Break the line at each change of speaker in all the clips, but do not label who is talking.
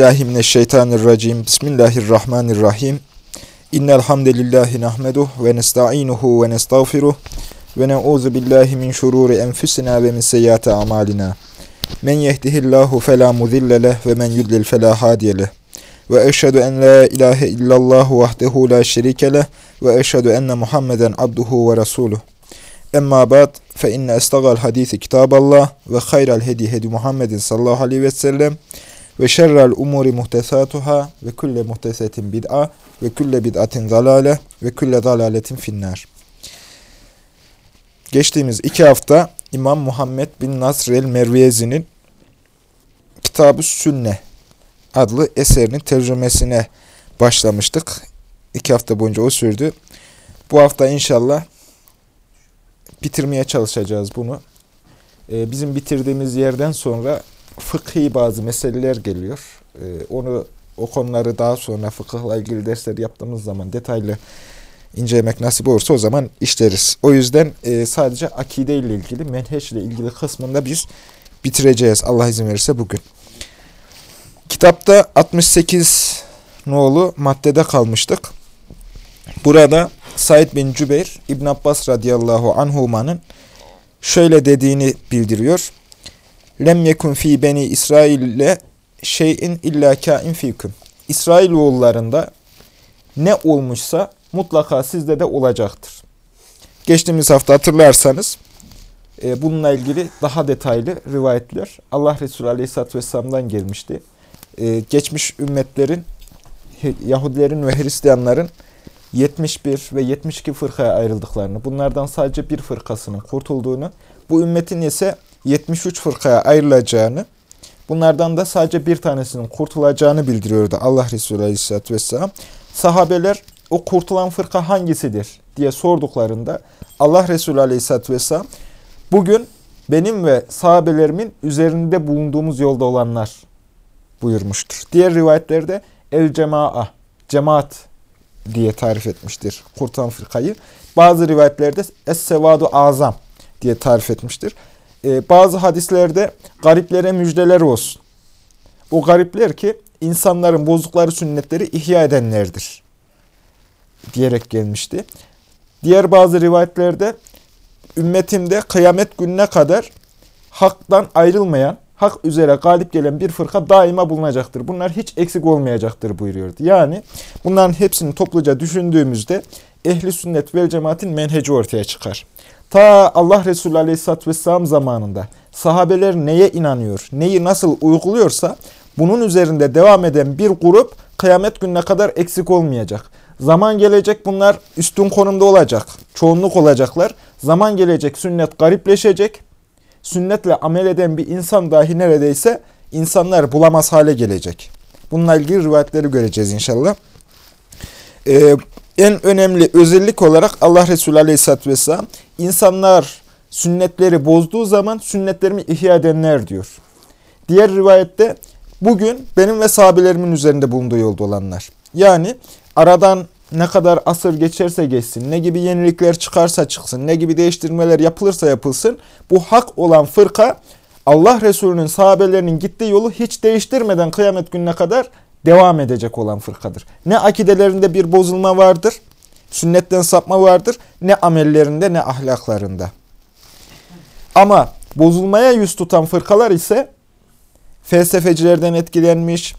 billahi mineşşeytanirracim. Bismillahirrahmanirrahim. İnnel hamdelellahi nahmeduhu ve nestainuhu ve nestağfiruh ve na'uzu billahi min şururi enfusina ve min seyyiati amalina. Men yehdihillahu fela mudille leh ve men yudlil fela hadiye. Ve eşhedü en la ilahe illallah vahdehu la şerike ve eşhedü enne Muhammeden abduhu ve resuluh. Emma ba'd fe inne estagal hadisi kitaballah ve hayral hedi hedi Muhammedin sallallahu aleyhi ve sellem ve şerrel umuri muhtesatuhâ ve külle muhtesetin bid'a ve külle bid'atin zalale ve külle zalaletin finnar. Geçtiğimiz iki hafta İmam Muhammed bin Nasr el-Merviyezi'nin Kitab-ı Sünne adlı eserinin tercümesine başlamıştık. İki hafta boyunca o sürdü. Bu hafta inşallah bitirmeye çalışacağız bunu. Ee, bizim bitirdiğimiz yerden sonra fıkhi bazı meseleler geliyor. Ee, onu o konuları daha sonra fıkıhla ilgili dersler yaptığımız zaman detaylı incelemek nasip olursa o zaman işleriz. O yüzden e, sadece akide ile ilgili, menheş ile ilgili kısmında biz bitireceğiz Allah izin verirse bugün. Kitapta 68 nolu maddede kalmıştık. Burada Said bin Cübeyr İbn Abbas radıyallahu anhuma'nın şöyle dediğini bildiriyor. Lem yekun fi beni İsrail'le şeyin illa kain fikum. İsrailoğullarında ne olmuşsa mutlaka sizde de olacaktır. Geçtiğimiz hafta hatırlarsanız e, bununla ilgili daha detaylı rivayetler Allah Resulü Aleyhisselatü Vesselam'dan gelmişti. E, geçmiş ümmetlerin, Yahudilerin ve Hristiyanların 71 ve 72 fırkaya ayrıldıklarını, bunlardan sadece bir fırkasının kurtulduğunu, bu ümmetin ise 73 fırkaya ayrılacağını, bunlardan da sadece bir tanesinin kurtulacağını bildiriyordu Allah Resulü Aleyhisselatü Vesselam. Sahabeler o kurtulan fırka hangisidir diye sorduklarında Allah Resulü Aleyhisselatü Vesselam bugün benim ve sahabelerimin üzerinde bulunduğumuz yolda olanlar buyurmuştur. Diğer rivayetlerde el cema'a, cemaat diye tarif etmiştir kurtulan fırkayı. Bazı rivayetlerde es-sevadu azam diye tarif etmiştir. Ee, bazı hadislerde gariplere müjdeler olsun. O garipler ki insanların bozdukları sünnetleri ihya edenlerdir diyerek gelmişti. Diğer bazı rivayetlerde ümmetimde kıyamet gününe kadar haktan ayrılmayan, hak üzere galip gelen bir fırka daima bulunacaktır. Bunlar hiç eksik olmayacaktır buyuruyordu. Yani bunların hepsini topluca düşündüğümüzde ehli sünnet vel cemaatin menheci ortaya çıkar. Ta Allah Resulü Aleyhisselatü Vesselam zamanında sahabeler neye inanıyor, neyi nasıl uyguluyorsa bunun üzerinde devam eden bir grup kıyamet gününe kadar eksik olmayacak. Zaman gelecek bunlar üstün konumda olacak. Çoğunluk olacaklar. Zaman gelecek sünnet garipleşecek. Sünnetle amel eden bir insan dahi neredeyse insanlar bulamaz hale gelecek. Bununla ilgili rivayetleri göreceğiz inşallah. Ee, en önemli özellik olarak Allah Resulü Aleyhisselatü Vesselam insanlar sünnetleri bozduğu zaman sünnetlerimi ihya edenler diyor. Diğer rivayette bugün benim ve sahabelerimin üzerinde bulunduğu yolda olanlar. Yani aradan ne kadar asır geçerse geçsin, ne gibi yenilikler çıkarsa çıksın, ne gibi değiştirmeler yapılırsa yapılsın, bu hak olan fırka Allah Resulü'nün sahabelerinin gittiği yolu hiç değiştirmeden kıyamet gününe kadar devam edecek olan fırkadır. Ne akidelerinde bir bozulma vardır, sünnetten sapma vardır, ne amellerinde ne ahlaklarında. Ama bozulmaya yüz tutan fırkalar ise felsefecilerden etkilenmiş,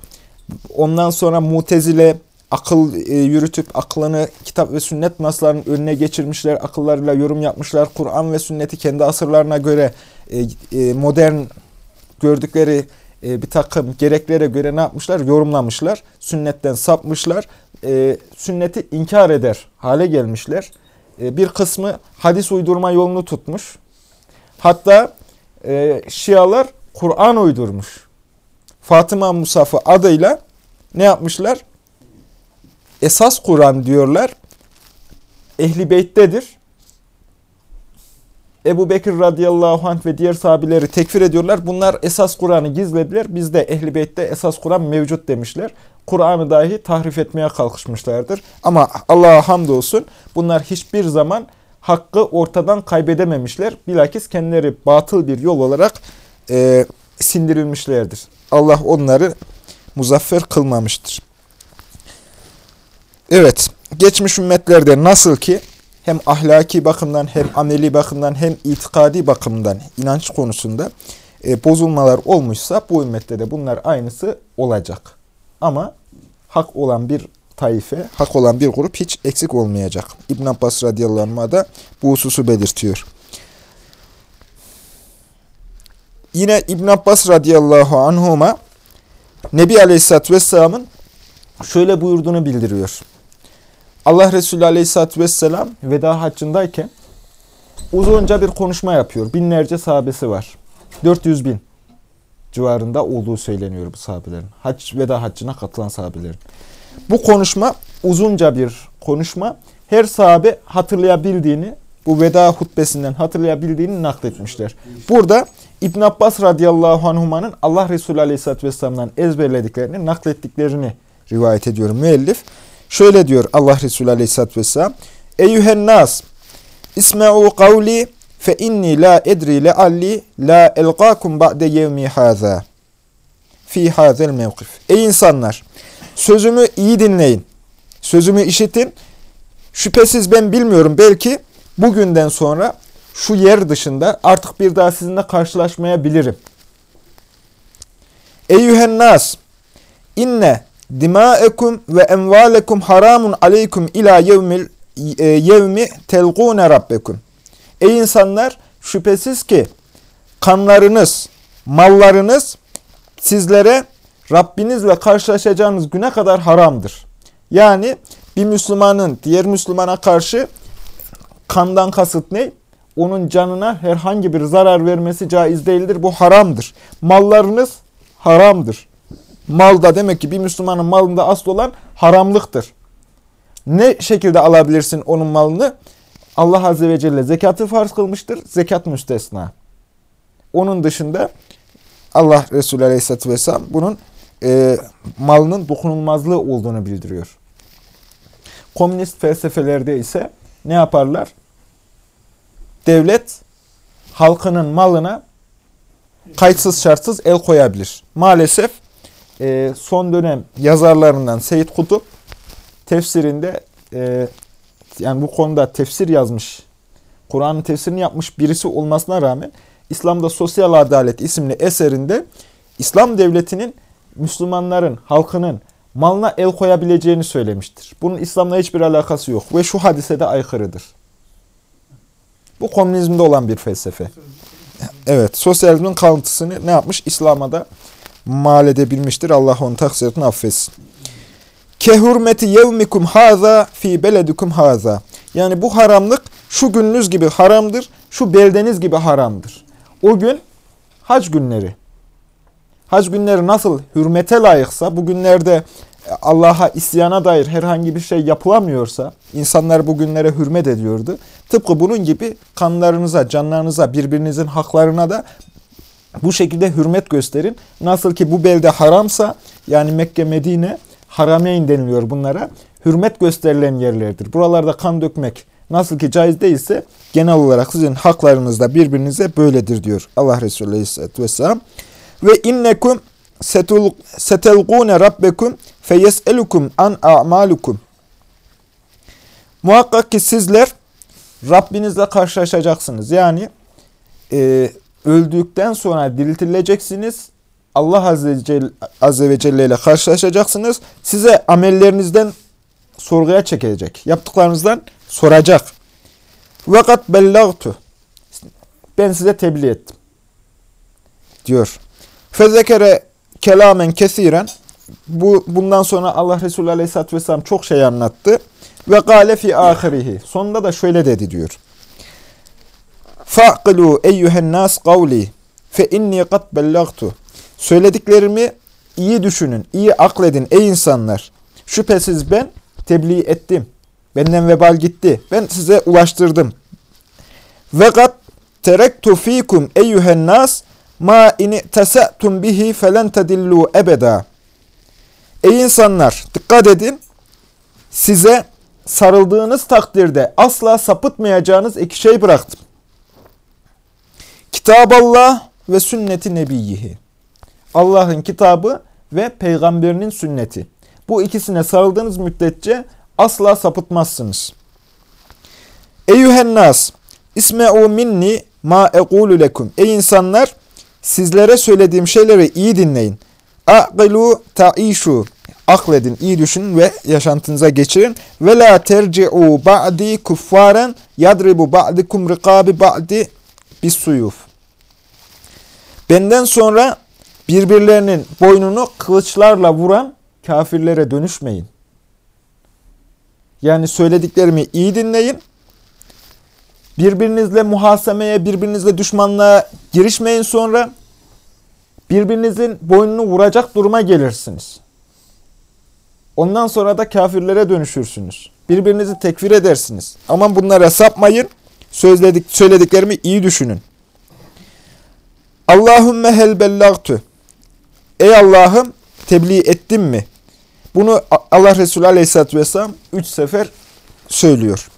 ondan sonra mutezile, akıl e, yürütüp aklını kitap ve sünnet naslarının önüne geçirmişler, akıllarıyla yorum yapmışlar. Kur'an ve sünneti kendi asırlarına göre e, e, modern gördükleri e, bir takım gereklere göre ne yapmışlar? Yorumlamışlar. Sünnetten sapmışlar. E, sünneti inkar eder hale gelmişler. E, bir kısmı hadis uydurma yolunu tutmuş. Hatta e, Şialar Kur'an uydurmuş. Fatıma Musaf'ı adıyla ne yapmışlar? esas Kur'an diyorlar Ehli Beyt'tedir. Ebu Bekir radıyallahu anh ve diğer sahabileri tekfir ediyorlar. Bunlar esas Kur'an'ı gizlediler. Bizde Ehli Beyt'te esas Kur'an mevcut demişler. Kur'an'ı dahi tahrif etmeye kalkışmışlardır. Ama Allah'a hamdolsun bunlar hiçbir zaman hakkı ortadan kaybedememişler. Bilakis kendileri batıl bir yol olarak e, sindirilmişlerdir. Allah onları muzaffer kılmamıştır. Evet, geçmiş ümmetlerde nasıl ki hem ahlaki bakımdan hem ameli bakımdan hem itikadi bakımdan inanç konusunda e, bozulmalar olmuşsa bu ümmette de bunlar aynısı olacak. Ama hak olan bir taife, hak olan bir grup hiç eksik olmayacak. İbn Abbas radıyallahu anh da bu hususu belirtiyor. Yine İbn Abbas radıyallahu anhuma Nebi Aleyhisselatü Vesselam'ın şöyle buyurduğunu bildiriyor. Allah Resulü Aleyhisselatü Vesselam veda haccındayken uzunca bir konuşma yapıyor. Binlerce sahabesi var. 400 bin civarında olduğu söyleniyor bu sahabelerin. Hac, veda haccına katılan sahabelerin. Bu konuşma uzunca bir konuşma. Her sahabe hatırlayabildiğini, bu veda hutbesinden hatırlayabildiğini nakletmişler. Burada İbn Abbas radıyallahu anhumanın Allah Resulü aleyhisselatü vesselam'dan ezberlediklerini, naklettiklerini rivayet ediyorum müellif. Şöyle diyor Allah Resulü aleyhisselatü vesselam. Eyyühen nas, isme'u kavli fe inni la edri lealli la elqakum ba'de yevmi haza fi hazel mevkif. Ey insanlar! Sözümü iyi dinleyin. Sözümü işitin. Şüphesiz ben bilmiyorum. Belki bugünden sonra şu yer dışında artık bir daha sizinle karşılaşmayabilirim. Eyyühen nas! İnne dimâekum ve envâlekum haramun aleykum ila yevmil e, yevmi telgûne rabbekum. Ey insanlar! Şüphesiz ki kanlarınız, mallarınız sizlere Rabbinizle karşılaşacağınız güne kadar haramdır. Yani bir Müslümanın diğer Müslümana karşı kandan kasıt ne? Onun canına herhangi bir zarar vermesi caiz değildir. Bu haramdır. Mallarınız haramdır. Malda demek ki bir Müslümanın malında asıl olan haramlıktır. Ne şekilde alabilirsin onun malını? Allah Azze ve Celle zekatı farz kılmıştır. Zekat müstesna. Onun dışında Allah Resulü Aleyhisselatü Vesselam bunun e, malının dokunulmazlığı olduğunu bildiriyor. Komünist felsefelerde ise ne yaparlar? Devlet halkının malına kayıtsız şartsız el koyabilir. Maalesef e, son dönem yazarlarından Seyit Kutup tefsirinde e, yani bu konuda tefsir yazmış, Kur'an'ın tefsirini yapmış birisi olmasına rağmen İslam'da Sosyal Adalet isimli eserinde İslam devletinin Müslümanların, halkının malına el koyabileceğini söylemiştir. Bunun İslam'la hiçbir alakası yok ve şu hadisede aykırıdır. Bu komünizmde olan bir felsefe. Evet, sosyalizmin kalıntısını ne yapmış? İslam'a da mal edebilmiştir. Allah onun taksiratını affetsin. Kehurmeti yevmikum haza fi beledikum haza. Yani bu haramlık şu gününüz gibi haramdır, şu beldeniz gibi haramdır. O gün hac günleri. Hac günleri nasıl hürmete layıksa, bu günlerde Allah'a isyana dair herhangi bir şey yapılamıyorsa, insanlar bu günlere hürmet ediyordu. Tıpkı bunun gibi kanlarınıza, canlarınıza, birbirinizin haklarına da bu şekilde hürmet gösterin. Nasıl ki bu belde haramsa, yani Mekke, Medine, harameyn deniliyor bunlara. Hürmet gösterilen yerlerdir. Buralarda kan dökmek nasıl ki caiz değilse, genel olarak sizin haklarınızda birbirinize böyledir diyor Allah Resulü Aleyhisselatü Vesselam. Ve innekum setelgûne rabbekum feyes'elukum an a'malukum. Muhakkak ki sizler Rabbinizle karşılaşacaksınız. Yani e, öldükten sonra diriltileceksiniz. Allah Azze, Celle, Azze ve Celle ile karşılaşacaksınız. Size amellerinizden sorguya çekilecek. Yaptıklarınızdan soracak. Vakat bellagtu. Ben size tebliğ ettim. Diyor. Fezekere kelamen kesiren bu bundan sonra Allah Resulü Aleyhisselatü Vesselam çok şey anlattı. Ve gale fi ahirihi. Sonunda da şöyle dedi diyor. Fa'qilu eyyühen nas kavli fe inni kad bellagtu. Söylediklerimi iyi düşünün, iyi akledin ey insanlar. Şüphesiz ben tebliğ ettim. Benden vebal gitti. Ben size ulaştırdım. Ve kad terektu fikum eyyühen nas ma ini tese'tum bihi felen tedillu ebeda. Ey insanlar dikkat edin. Size sarıldığınız takdirde asla sapıtmayacağınız iki şey bıraktım. Kitab Allah ve sünneti nebiyyihi. Allah'ın kitabı ve peygamberinin sünneti. Bu ikisine sarıldığınız müddetçe asla sapıtmazsınız. Eyyühen nas, isme'u minni ma ekulu lekum. Ey insanlar, sizlere söylediğim şeyleri iyi dinleyin. A'qilu ta'ishu. Akledin, iyi düşünün ve yaşantınıza geçirin. Ve la terci'u ba'di kuffaren yadribu ba'dikum rikabi ba'di bis suyuf. Benden sonra birbirlerinin boynunu kılıçlarla vuran kafirlere dönüşmeyin. Yani söylediklerimi iyi dinleyin. Birbirinizle muhasemeye, birbirinizle düşmanlığa girişmeyin sonra. Birbirinizin boynunu vuracak duruma gelirsiniz. Ondan sonra da kafirlere dönüşürsünüz. Birbirinizi tekfir edersiniz. Ama bunlara sapmayın. Sözledik, söylediklerimi iyi düşünün. Allahümme hel bellagtu. Ey Allah'ım tebliğ ettim mi? Bunu Allah Resulü Aleyhisselatü Vesselam üç sefer söylüyor.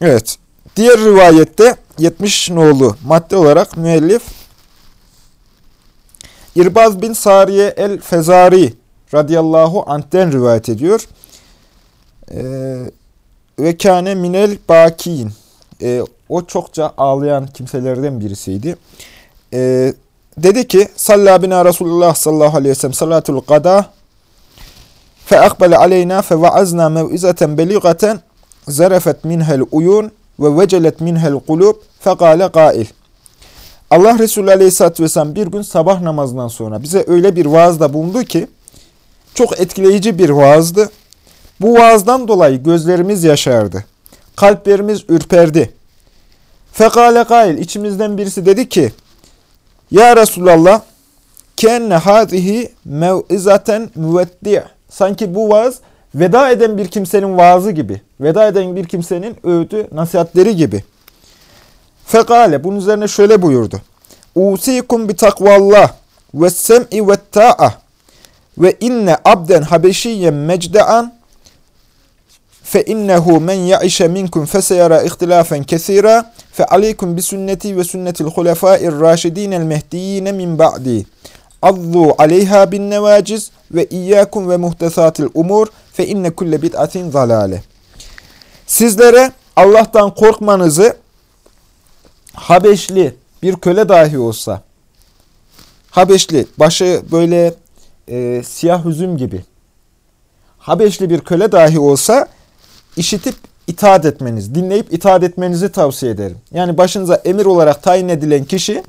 Evet. Diğer rivayette 70 nolu madde olarak müellif İrbaz bin Sariye el-Fezari radıyallahu anh'ten rivayet ediyor. Ee, ve kâne minel bakiyin. Ee, o çokça ağlayan kimselerden birisiydi. Ee, dedi ki salla bina Resulullah sallallahu aleyhi ve sellem salatul qada fe akbele aleyna fe vaazna mev'izaten beligaten zarafet minhel uyun ve vecelet minhel kulub fekale gail. Allah Resulü Aleyhisselatü Vesselam bir gün sabah namazından sonra bize öyle bir vaazda bulundu ki çok etkileyici bir vaazdı. Bu vaazdan dolayı gözlerimiz yaşardı. Kalplerimiz ürperdi. Fekale gail içimizden birisi dedi ki Ya Resulallah kenne hâzihi mev'izaten müveddi' Sanki bu vaaz veda eden bir kimsenin vaazı gibi. Veda eden bir kimsenin öğütü, nasihatleri gibi. Fekale bunun üzerine şöyle buyurdu. Usikum bi takvallah ve sem'i ve ta'a ve inne abden habeşiyyen mecda'an fe innehu men ya'işe minkum feseyara ihtilafen kesira fe aleykum bi sünneti ve sünnetil hulefâir raşidînel mehdiyîne min ba'di. Azzu aleyha bin nevaciz ve iyyakum ve muhtesatil umur fe inne kulle bid'atin zalale. Sizlere Allah'tan korkmanızı Habeşli bir köle dahi olsa Habeşli başı böyle e, siyah üzüm gibi Habeşli bir köle dahi olsa işitip itaat etmeniz, dinleyip itaat etmenizi tavsiye ederim. Yani başınıza emir olarak tayin edilen kişi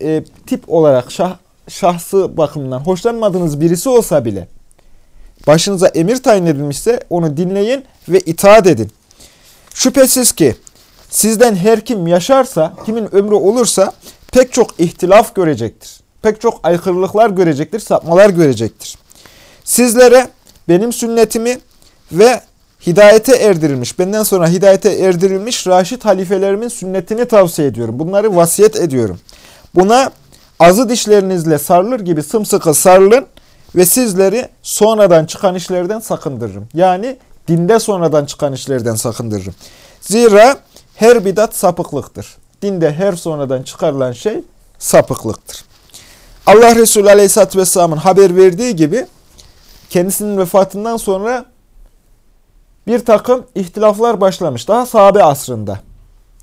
e, tip olarak şah, şahsı bakımından hoşlanmadığınız birisi olsa bile başınıza emir tayin edilmişse onu dinleyin ve itaat edin. Şüphesiz ki sizden her kim yaşarsa, kimin ömrü olursa pek çok ihtilaf görecektir. Pek çok aykırılıklar görecektir, sapmalar görecektir. Sizlere benim sünnetimi ve hidayete erdirilmiş, benden sonra hidayete erdirilmiş Raşid halifelerimin sünnetini tavsiye ediyorum. Bunları vasiyet ediyorum. Buna azı dişlerinizle sarılır gibi sımsıkı sarılın ve sizleri sonradan çıkan işlerden sakındırırım. Yani dinde sonradan çıkan işlerden sakındırırım. Zira her bidat sapıklıktır. Dinde her sonradan çıkarılan şey sapıklıktır. Allah Resulü Aleyhisselatü Vesselam'ın haber verdiği gibi kendisinin vefatından sonra bir takım ihtilaflar başlamış. Daha sahabe asrında.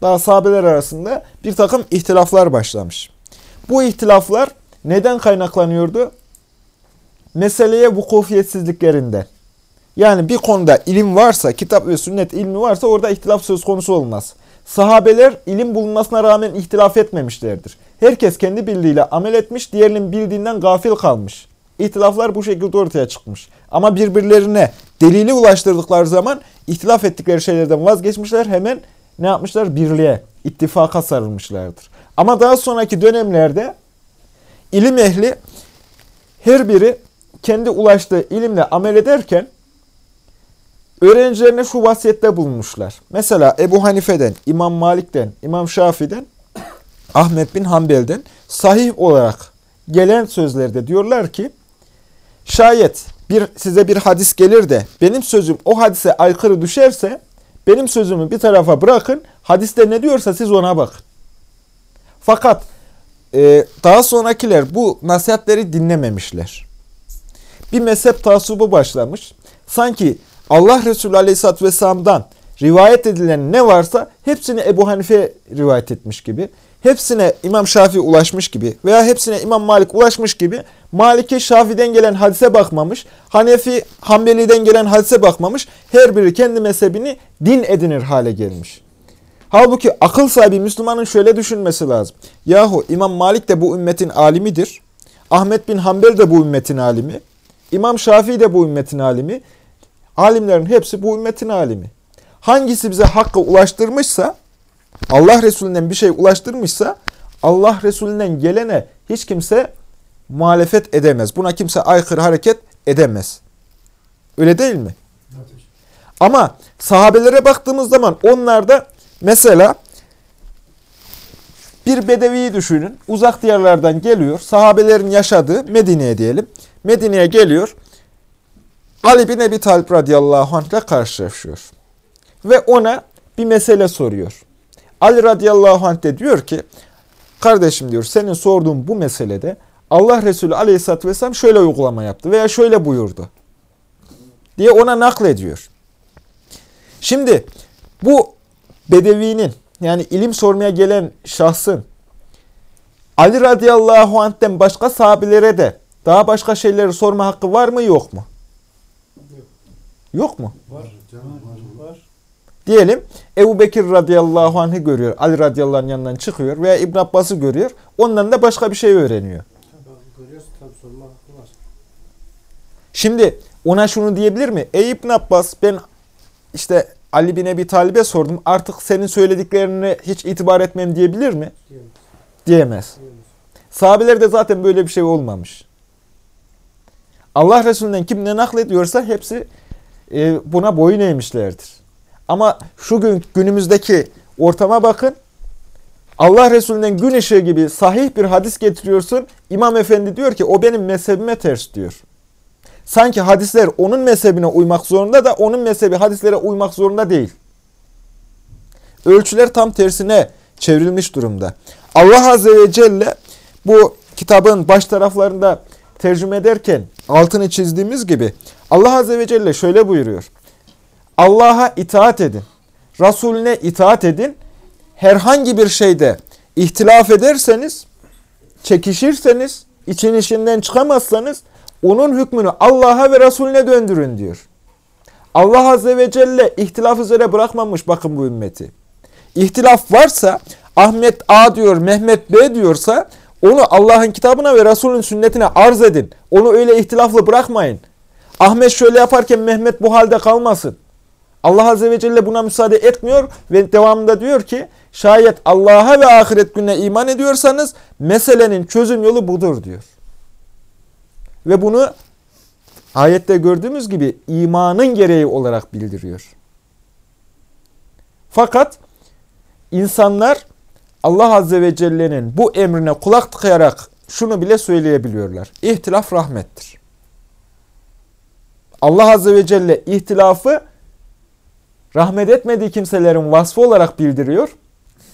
Daha sahabeler arasında bir takım ihtilaflar başlamış. Bu ihtilaflar neden kaynaklanıyordu? Meseleye vukufiyetsizliklerinden. Yani bir konuda ilim varsa, kitap ve sünnet ilmi varsa orada ihtilaf söz konusu olmaz. Sahabeler ilim bulunmasına rağmen ihtilaf etmemişlerdir. Herkes kendi bildiğiyle amel etmiş, diğerinin bildiğinden gafil kalmış. İhtilaflar bu şekilde ortaya çıkmış. Ama birbirlerine delili ulaştırdıkları zaman ihtilaf ettikleri şeylerden vazgeçmişler. Hemen ne yapmışlar? Birliğe, ittifaka sarılmışlardır. Ama daha sonraki dönemlerde ilim ehli her biri kendi ulaştığı ilimle amel ederken öğrencilerine şu vasiyette bulunmuşlar. Mesela Ebu Hanife'den, İmam Malik'ten, İmam Şafi'den, Ahmet bin Hanbel'den sahih olarak gelen sözlerde diyorlar ki şayet bir size bir hadis gelir de benim sözüm o hadise aykırı düşerse benim sözümü bir tarafa bırakın. Hadiste ne diyorsa siz ona bakın. Fakat e, daha sonrakiler bu nasihatleri dinlememişler. Bir mezhep taassubu başlamış. Sanki Allah Resulü Aleyhisselatü Vesselam'dan rivayet edilen ne varsa hepsini Ebu Hanife rivayet etmiş gibi, hepsine İmam Şafii ulaşmış gibi veya hepsine İmam Malik ulaşmış gibi Malik'e Şafii'den gelen hadise bakmamış, Hanefi Hanbeli'den gelen hadise bakmamış, her biri kendi mezhebini din edinir hale gelmiş. Halbuki akıl sahibi Müslümanın şöyle düşünmesi lazım. Yahu İmam Malik de bu ümmetin alimidir. Ahmet bin Hanbel de bu ümmetin alimi. İmam Şafii de bu ümmetin alimi. Alimlerin hepsi bu ümmetin alimi. Hangisi bize hakkı ulaştırmışsa, Allah Resulü'nden bir şey ulaştırmışsa, Allah Resulü'nden gelene hiç kimse muhalefet edemez. Buna kimse aykırı hareket edemez. Öyle değil mi? Ama sahabelere baktığımız zaman onlar da mesela bir bedeviyi düşünün. Uzak diyarlardan geliyor. Sahabelerin yaşadığı Medine'ye diyelim. Medine'ye geliyor. Ali bin Ebi Talib radıyallahu anh ile karşılaşıyor. Ve ona bir mesele soruyor. Ali radıyallahu anh de diyor ki, kardeşim diyor senin sorduğun bu meselede Allah Resulü aleyhissalatü vesselam şöyle uygulama yaptı veya şöyle buyurdu diye ona naklediyor. Şimdi bu bedevinin yani ilim sormaya gelen şahsın Ali radıyallahu anh'ten başka sahabilere de daha başka şeyleri sorma hakkı var mı yok mu? Yok, yok mu? Var. var. Diyelim Ebu Bekir radıyallahu anh'ı görüyor. Ali radıyallahu anh'ın yanından çıkıyor veya İbn Abbas'ı görüyor. Ondan da başka bir şey öğreniyor. Şimdi ona şunu diyebilir mi? Ey İbn Abbas ben işte Ali bin Ebi Talib'e sordum. Artık senin söylediklerine hiç itibar etmem diyebilir mi? Diyemez. Diyemez. Diyemez. Sahabelerde zaten böyle bir şey olmamış. Allah Resulü'nden kim ne naklediyorsa hepsi e, buna boyun eğmişlerdir. Ama şu gün günümüzdeki ortama bakın. Allah Resulü'nden gün ışığı gibi sahih bir hadis getiriyorsun. İmam Efendi diyor ki o benim mezhebime ters diyor. Sanki hadisler onun mezhebine uymak zorunda da onun mezhebi hadislere uymak zorunda değil. Ölçüler tam tersine çevrilmiş durumda. Allah Azze ve Celle bu kitabın baş taraflarında tercüme ederken altını çizdiğimiz gibi Allah Azze ve Celle şöyle buyuruyor. Allah'a itaat edin. Resulüne itaat edin. Herhangi bir şeyde ihtilaf ederseniz, çekişirseniz, için işinden çıkamazsanız onun hükmünü Allah'a ve Resulüne döndürün diyor. Allah Azze ve Celle ihtilaf üzere bırakmamış bakın bu ümmeti. İhtilaf varsa Ahmet A diyor, Mehmet B diyorsa onu Allah'ın kitabına ve Resulün sünnetine arz edin. Onu öyle ihtilaflı bırakmayın. Ahmet şöyle yaparken Mehmet bu halde kalmasın. Allah Azze ve Celle buna müsaade etmiyor ve devamında diyor ki şayet Allah'a ve ahiret gününe iman ediyorsanız meselenin çözüm yolu budur diyor. Ve bunu ayette gördüğümüz gibi imanın gereği olarak bildiriyor. Fakat insanlar Allah Azze ve Celle'nin bu emrine kulak tıkayarak şunu bile söyleyebiliyorlar. İhtilaf rahmettir. Allah Azze ve Celle ihtilafı rahmet etmediği kimselerin vasfı olarak bildiriyor.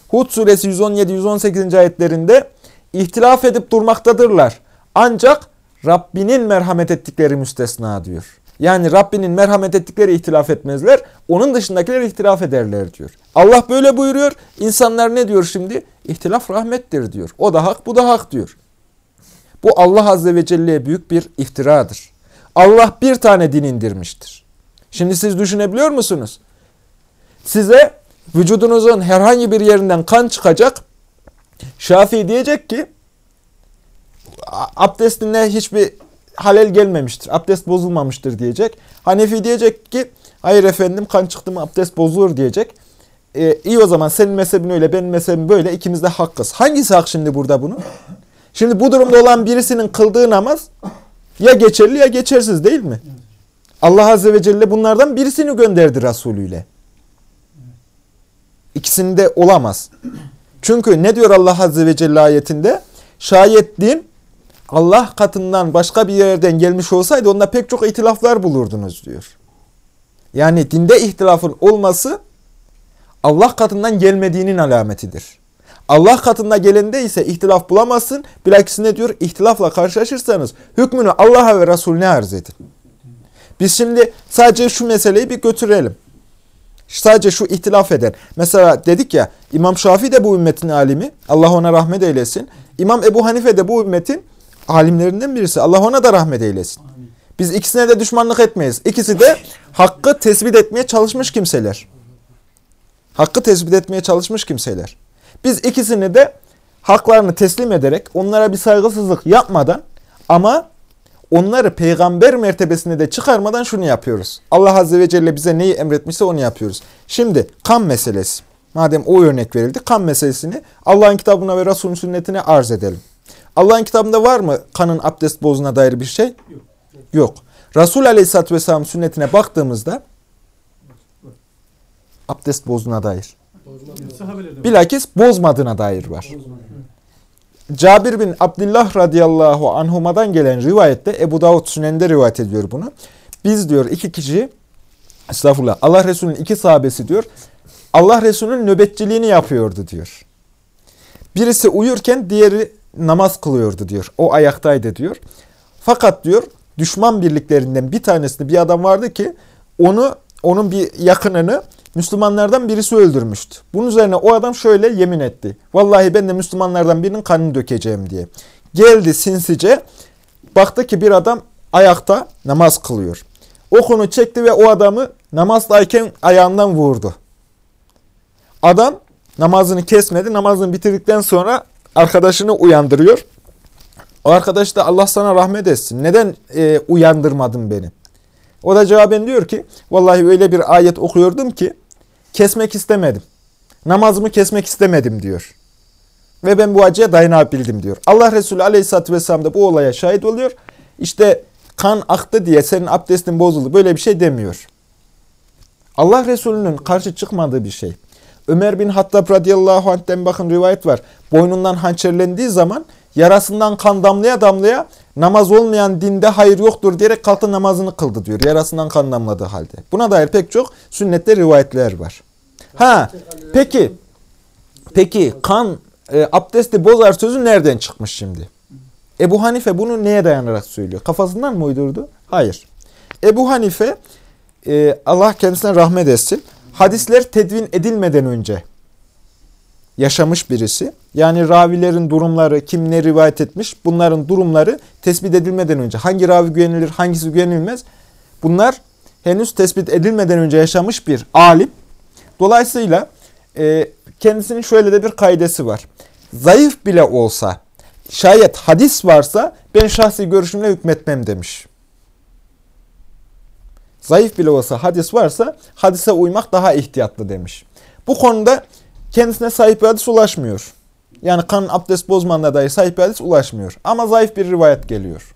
Hud suresi 117-118. ayetlerinde ihtilaf edip durmaktadırlar. Ancak Rabbinin merhamet ettikleri müstesna diyor. Yani Rabbinin merhamet ettikleri ihtilaf etmezler. Onun dışındakiler ihtilaf ederler diyor. Allah böyle buyuruyor. İnsanlar ne diyor şimdi? İhtilaf rahmettir diyor. O da hak, bu da hak diyor. Bu Allah Azze ve Celle'ye büyük bir iftiradır. Allah bir tane din indirmiştir. Şimdi siz düşünebiliyor musunuz? Size vücudunuzun herhangi bir yerinden kan çıkacak. Şafii diyecek ki abdestinde hiçbir halel gelmemiştir. Abdest bozulmamıştır diyecek. Hanefi diyecek ki hayır efendim kan çıktı mı abdest bozulur diyecek. Ee, iyi o zaman senin mezhebin öyle benim mezhebim böyle ikimiz de hakkız. Hangisi hak şimdi burada bunu? Şimdi bu durumda olan birisinin kıldığı namaz ya geçerli ya geçersiz değil mi? Allah Azze ve Celle bunlardan birisini gönderdi Resulü ile. İkisinde olamaz. Çünkü ne diyor Allah Azze ve Celle ayetinde? Şayet din Allah katından başka bir yerden gelmiş olsaydı onda pek çok ihtilaflar bulurdunuz diyor. Yani dinde ihtilafın olması Allah katından gelmediğinin alametidir. Allah katında gelende ise ihtilaf bulamazsın. Bilakis ne diyor? İhtilafla karşılaşırsanız hükmünü Allah'a ve Resulüne arz edin. Biz şimdi sadece şu meseleyi bir götürelim. Sadece şu ihtilaf eden. Mesela dedik ya İmam Şafii de bu ümmetin alimi. Allah ona rahmet eylesin. İmam Ebu Hanife de bu ümmetin alimlerinden birisi. Allah ona da rahmet eylesin. Biz ikisine de düşmanlık etmeyiz. İkisi de hakkı tespit etmeye çalışmış kimseler. Hakkı tespit etmeye çalışmış kimseler. Biz ikisini de haklarını teslim ederek onlara bir saygısızlık yapmadan ama onları peygamber mertebesine de çıkarmadan şunu yapıyoruz. Allah Azze ve Celle bize neyi emretmişse onu yapıyoruz. Şimdi kan meselesi. Madem o örnek verildi, kan meselesini Allah'ın kitabına ve Resulün sünnetine arz edelim. Allah'ın kitabında var mı kanın abdest bozuna dair bir şey? Yok. Yok. Resul Aleyhisselatü Vesselam sünnetine baktığımızda abdest bozuna dair. Bilakis bozmadığına dair var. Cabir bin Abdullah radıyallahu anhuma'dan gelen rivayette Ebu Davud Sünen'de rivayet ediyor bunu. Biz diyor iki kişi estağfurullah Allah Resulü'nün iki sahabesi diyor Allah Resulü'nün nöbetçiliğini yapıyordu diyor. Birisi uyurken diğeri namaz kılıyordu diyor. O ayaktaydı diyor. Fakat diyor düşman birliklerinden bir tanesinde bir adam vardı ki onu onun bir yakınını Müslümanlardan birisi öldürmüştü. Bunun üzerine o adam şöyle yemin etti. Vallahi ben de Müslümanlardan birinin kanını dökeceğim diye. Geldi sinsice. Baktı ki bir adam ayakta namaz kılıyor. Okunu çekti ve o adamı namazdayken ayağından vurdu. Adam namazını kesmedi. Namazını bitirdikten sonra arkadaşını uyandırıyor. O arkadaş da Allah sana rahmet etsin. Neden e, uyandırmadın beni? O da cevaben diyor ki, vallahi öyle bir ayet okuyordum ki, kesmek istemedim. Namazımı kesmek istemedim diyor. Ve ben bu acıya dayanabildim diyor. Allah Resulü aleyhissalatü vesselam da bu olaya şahit oluyor. İşte kan aktı diye senin abdestin bozuldu. Böyle bir şey demiyor. Allah Resulü'nün karşı çıkmadığı bir şey. Ömer bin Hattab radıyallahu anh'ten bakın rivayet var. Boynundan hançerlendiği zaman yarasından kan damlaya damlaya namaz olmayan dinde hayır yoktur diyerek kalktı namazını kıldı diyor. Yarasından kan damladığı halde. Buna dair pek çok sünnette rivayetler var. Ha, peki, peki kan e, abdesti bozar sözü nereden çıkmış şimdi? Ebu Hanife bunu neye dayanarak söylüyor? Kafasından mı uydurdu? Hayır. Ebu Hanife, e, Allah kendisine rahmet etsin, hadisler tedvin edilmeden önce yaşamış birisi. Yani ravilerin durumları, kim ne rivayet etmiş, bunların durumları tespit edilmeden önce. Hangi ravi güvenilir, hangisi güvenilmez? Bunlar henüz tespit edilmeden önce yaşamış bir alim. Dolayısıyla e, kendisinin şöyle de bir kaidesi var. Zayıf bile olsa, şayet hadis varsa ben şahsi görüşümle hükmetmem demiş. Zayıf bile olsa hadis varsa hadise uymak daha ihtiyatlı demiş. Bu konuda kendisine sahip bir hadis ulaşmıyor. Yani kan abdest bozmanına dair sahip bir hadis ulaşmıyor. Ama zayıf bir rivayet geliyor.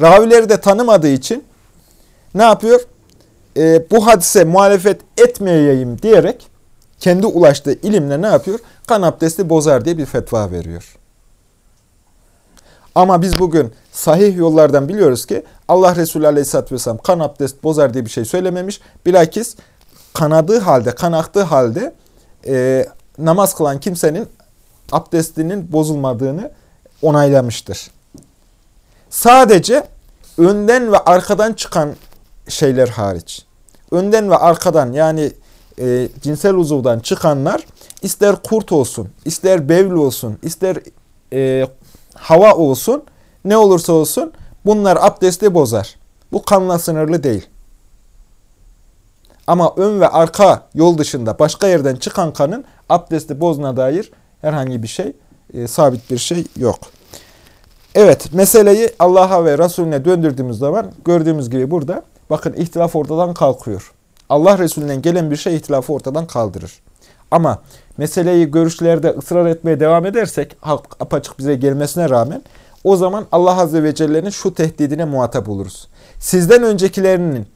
Ravileri de tanımadığı için ne yapıyor? Ee, bu hadise muhalefet etmeyeyim diyerek kendi ulaştığı ilimle ne yapıyor? Kan abdesti bozar diye bir fetva veriyor. Ama biz bugün sahih yollardan biliyoruz ki Allah Resulü Aleyhisselatü Vesselam kan abdest bozar diye bir şey söylememiş. Bilakis kanadığı halde, kan aktığı halde e, namaz kılan kimsenin abdestinin bozulmadığını onaylamıştır. Sadece önden ve arkadan çıkan şeyler hariç. Önden ve arkadan yani e, cinsel uzuvdan çıkanlar ister kurt olsun, ister bevl olsun, ister e, hava olsun, ne olursa olsun bunlar abdesti bozar. Bu kanla sınırlı değil. Ama ön ve arka yol dışında başka yerden çıkan kanın abdesti bozuna dair herhangi bir şey, e, sabit bir şey yok. Evet, meseleyi Allah'a ve Resulüne döndürdüğümüz zaman gördüğümüz gibi burada bakın ihtilaf ortadan kalkıyor. Allah Resulünden gelen bir şey ihtilafı ortadan kaldırır. Ama meseleyi görüşlerde ısrar etmeye devam edersek, halk apaçık bize gelmesine rağmen, o zaman Allah Azze ve Celle'nin şu tehdidine muhatap oluruz. Sizden öncekilerinin,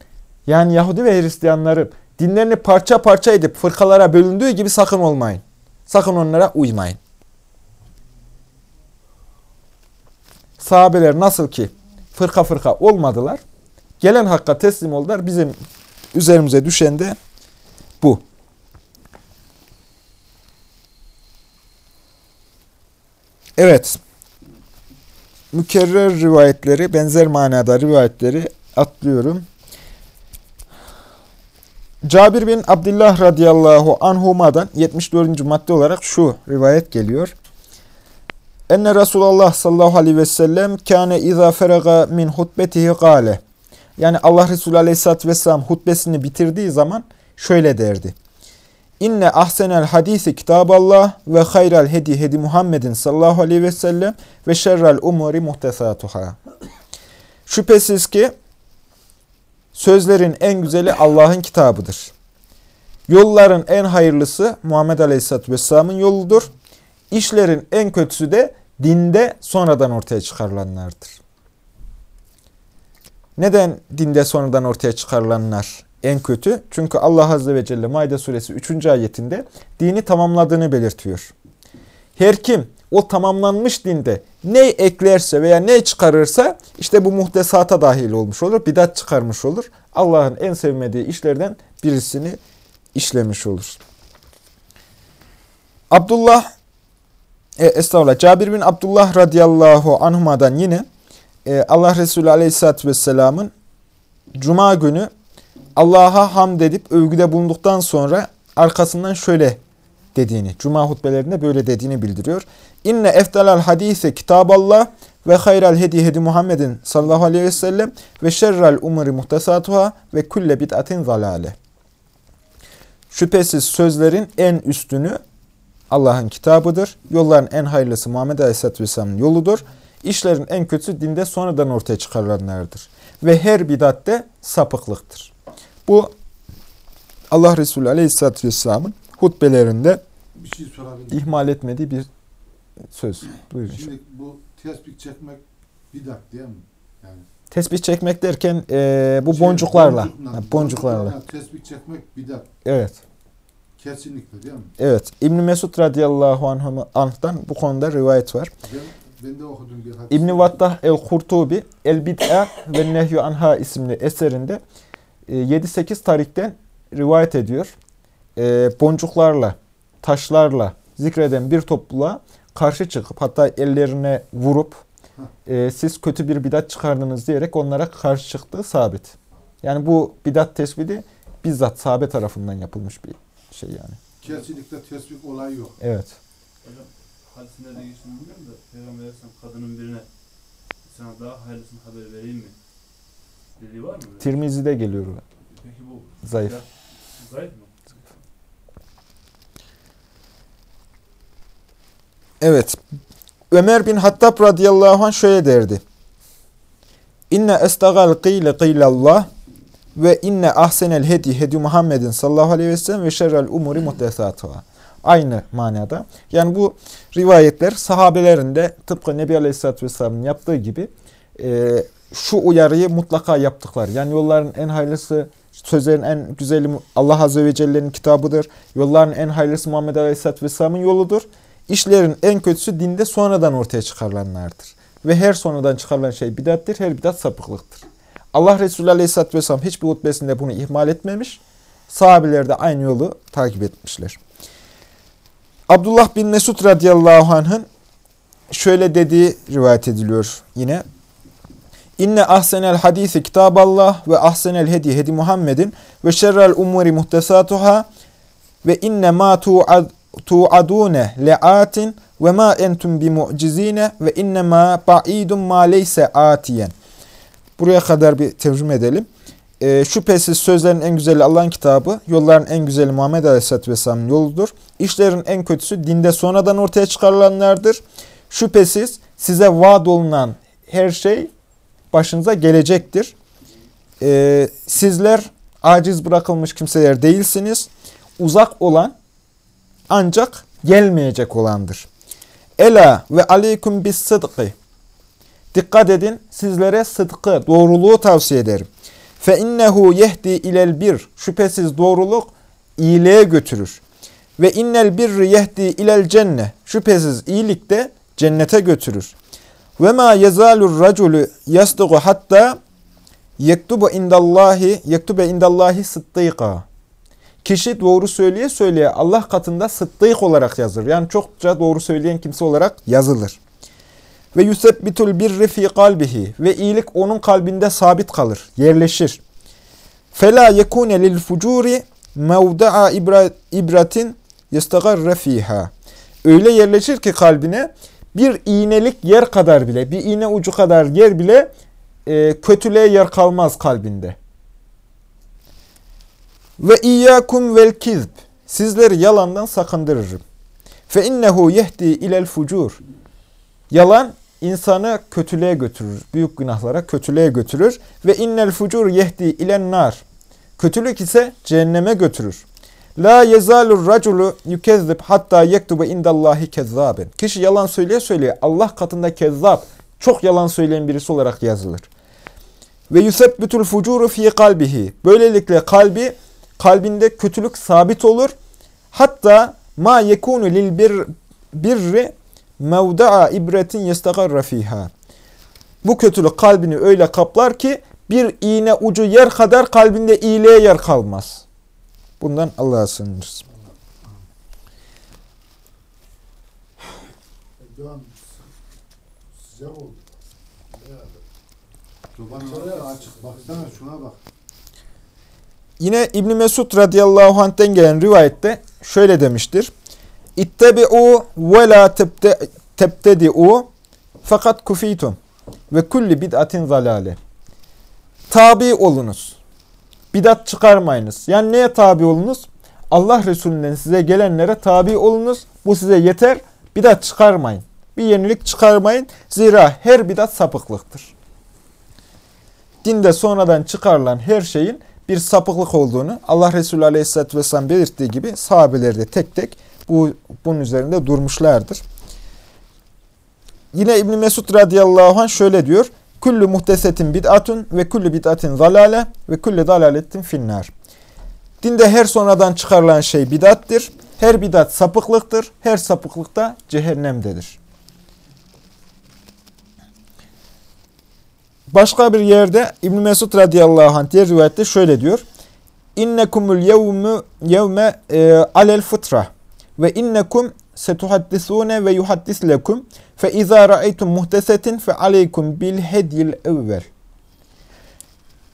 yani Yahudi ve Hristiyanların dinlerini parça parça edip fırkalara bölündüğü gibi sakın olmayın. Sakın onlara uymayın. Sahabeler nasıl ki fırka fırka olmadılar, gelen hakka teslim oldular. Bizim üzerimize düşen de bu. Evet. Mükerrer rivayetleri, benzer manada rivayetleri atlıyorum. Cabir bin Abdullah radıyallahu anhuma'dan 74. madde olarak şu rivayet geliyor. Enne Resulullah sallallahu aleyhi ve sellem kâne izâ feraga min hutbetihi gâle. Yani Allah Resulü aleyhissalatü vesselam hutbesini bitirdiği zaman şöyle derdi. İnne ahsenel hadisi kitaballah ve hayral hedi hedi Muhammedin sallallahu aleyhi ve sellem ve şerrel umuri muhtesatuhâ. Şüphesiz ki sözlerin en güzeli Allah'ın kitabıdır. Yolların en hayırlısı Muhammed aleyhissalatü vesselamın yoludur. İşlerin en kötüsü de dinde sonradan ortaya çıkarılanlardır. Neden dinde sonradan ortaya çıkarılanlar en kötü? Çünkü Allah Azze ve Celle Maide suresi 3. ayetinde dini tamamladığını belirtiyor. Her kim o tamamlanmış dinde ne eklerse veya ne çıkarırsa işte bu muhtesata dahil olmuş olur. Bidat çıkarmış olur. Allah'ın en sevmediği işlerden birisini işlemiş olur. Abdullah e, estağfurullah. Cabir bin Abdullah radıyallahu anhuma'dan yine Allah Resulü aleyhissalatü vesselamın Cuma günü Allah'a hamd edip övgüde bulunduktan sonra arkasından şöyle dediğini, Cuma hutbelerinde böyle dediğini bildiriyor. İnne eftelal hadise kitaballah ve hayral hedi hedi Muhammedin sallallahu aleyhi ve sellem ve şerrel umuri muhtesatuhâ ve külle bid'atin zalale. Şüphesiz sözlerin en üstünü Allah'ın kitabıdır. Yolların en hayırlısı Muhammed Aleyhisselatü Vesselam'ın yoludur. İşlerin en kötüsü dinde sonradan ortaya çıkarılanlardır. Ve her bidatte sapıklıktır. Bu Allah Resulü Aleyhisselatü Vesselam'ın hutbelerinde
bir şey
ihmal etmediği bir söz. Buyurun.
Şimdi bu tespih çekmek bidat değil mi? Yani
Tesbih çekmek derken e, bu
şey,
boncuklarla.
boncukla-
Ha, boncuklarla.
boncuklarla Tespih çekmek bidat.
Evet.
Kesinlikle değil mi?
Evet. İbn Mesud radıyallahu anh'dan anh'tan bu konuda rivayet var.
Ben, de okudum bir hadis.
İbn Vattah el-Kurtubi El-Bid'a ve Nehyü Anha isimli eserinde e, 7-8 tarikten rivayet ediyor. E, Boncuklarla, taşlarla zikreden bir topluluğa karşı çıkıp hatta ellerine vurup e, siz kötü bir bidat çıkardınız diyerek onlara karşı çıktığı sabit. Yani bu bidat tespiti bizzat sahabe tarafından yapılmış bir şey yani.
Kesinlikle tespih olayı yok.
Evet.
Hocam hadisinde de geçtiğini bilmiyorum da Peygamber Aleyhisselam kadının birine sana daha hayırlısını haber vereyim mi? Dediği var mı? böyle?
Tirmizi'de geliyor.
Peki bu
Zayıf.
ya, zayıf mı?
Evet. Ömer bin Hattab radıyallahu anh şöyle derdi. İnne estagal qile qilallah ve inne ahsenel hedi hedi Muhammedin sallallahu aleyhi ve sellem ve şerrel umuri muhtesatuhâ. Aynı manada. Yani bu rivayetler sahabelerin de tıpkı Nebi Aleyhisselatü Vesselam'ın yaptığı gibi e, şu uyarıyı mutlaka yaptıklar. Yani yolların en hayırlısı, sözlerin en güzeli Allah Azze ve Celle'nin kitabıdır. Yolların en hayırlısı Muhammed Aleyhisselatü Vesselam'ın yoludur. İşlerin en kötüsü dinde sonradan ortaya çıkarılanlardır. Ve her sonradan çıkarılan şey bidattir, her bidat sapıklıktır. Allah Resulü Aleyhisselatü Vesselam hiçbir hutbesinde bunu ihmal etmemiş. Sahabeler de aynı yolu takip etmişler. Abdullah bin Mesud radıyallahu anh'ın şöyle dediği rivayet ediliyor yine. İnne ahsenel hadisi kitaballah ve ahsenel hedi hedi Muhammedin ve şerrel umuri muhtesatuhâ ve inne ma tu'ad tu'adune le'atin ve ma entum bi mu'cizine ve inne ma ba'idun ma leyse atiyen. Buraya kadar bir tercüme edelim. E, şüphesiz sözlerin en güzeli Allah'ın kitabı, yolların en güzeli Muhammed Aleyhisselatü Vesselam'ın yoludur. İşlerin en kötüsü dinde sonradan ortaya çıkarılanlardır. Şüphesiz size vaat olunan her şey başınıza gelecektir. E, sizler aciz bırakılmış kimseler değilsiniz. Uzak olan ancak gelmeyecek olandır. Ela ve aleyküm bis sıdkı. Dikkat edin sizlere sıdkı, doğruluğu tavsiye ederim. Fe innehu yehdi ilel bir. Şüphesiz doğruluk iyiliğe götürür. Ve innel birri yehdi ilel cenne. Şüphesiz iyilik de cennete götürür. Ve ma yezalur raculu yasdugu hatta yektubu indallahi yektube indallahi sıddıka. Kişi doğru söyleye söyleye Allah katında sıddık olarak yazılır. Yani çokça doğru söyleyen kimse olarak yazılır. Ve yusebbitul birri fi kalbihi ve iyilik onun kalbinde sabit kalır, yerleşir. Fela yekune lil fucuri mevda'a ibratin yestagarre fiha. Öyle yerleşir ki kalbine bir iğnelik yer kadar bile, bir iğne ucu kadar yer bile e, kötülüğe yer kalmaz kalbinde. Ve iyyakum vel kizb. Sizleri yalandan sakındırırım. Fe innehu yehdi ilel fucur. Yalan insanı kötülüğe götürür. Büyük günahlara kötülüğe götürür. Ve innel fucur yehdi ilen nar. Kötülük ise cehenneme götürür. La yezalur raculu yukezzib hatta yektubu indallahi kezzaben. Kişi yalan söyleye söyleye Allah katında kezzab, çok yalan söyleyen birisi olarak yazılır. Ve yusebbitul fucuru fi kalbihi. Böylelikle kalbi kalbinde kötülük sabit olur. Hatta ma yekunu lil bir birri mevda'a ibretin yestagarra fiha. Bu kötülük kalbini öyle kaplar ki bir iğne ucu yer kadar kalbinde iyiliğe yer kalmaz. Bundan Allah'a sığınırız. Yine İbn Mesud radıyallahu anh'ten gelen rivayette şöyle demiştir. İttebi'u ve la tebtedi'u fakat kufitum ve kulli bid'atin zalale. Tabi olunuz. Bidat çıkarmayınız. Yani neye tabi olunuz? Allah Resulü'nden size gelenlere tabi olunuz. Bu size yeter. Bidat çıkarmayın. Bir yenilik çıkarmayın. Zira her bidat sapıklıktır. Dinde sonradan çıkarılan her şeyin bir sapıklık olduğunu Allah Resulü Aleyhisselatü Vesselam belirttiği gibi sahabeleri de tek tek bu, bunun üzerinde durmuşlardır. Yine İbn Mesud radıyallahu anh şöyle diyor. Kullu muhtesetin bid'atun ve kullu bid'atin zalale ve kullu dalaletin finnar. Dinde her sonradan çıkarılan şey bid'attir. Her bid'at sapıklıktır. Her sapıklık da cehennemdedir. Başka bir yerde İbn Mesud radıyallahu anh diğer rivayette şöyle diyor. İnnekumul yevme yevme e, alel fıtra ve innekum setuhaddisune ve yuhaddis lekum fe izâ ra'eytum muhtesetin fe aleykum bil hedyil evvel.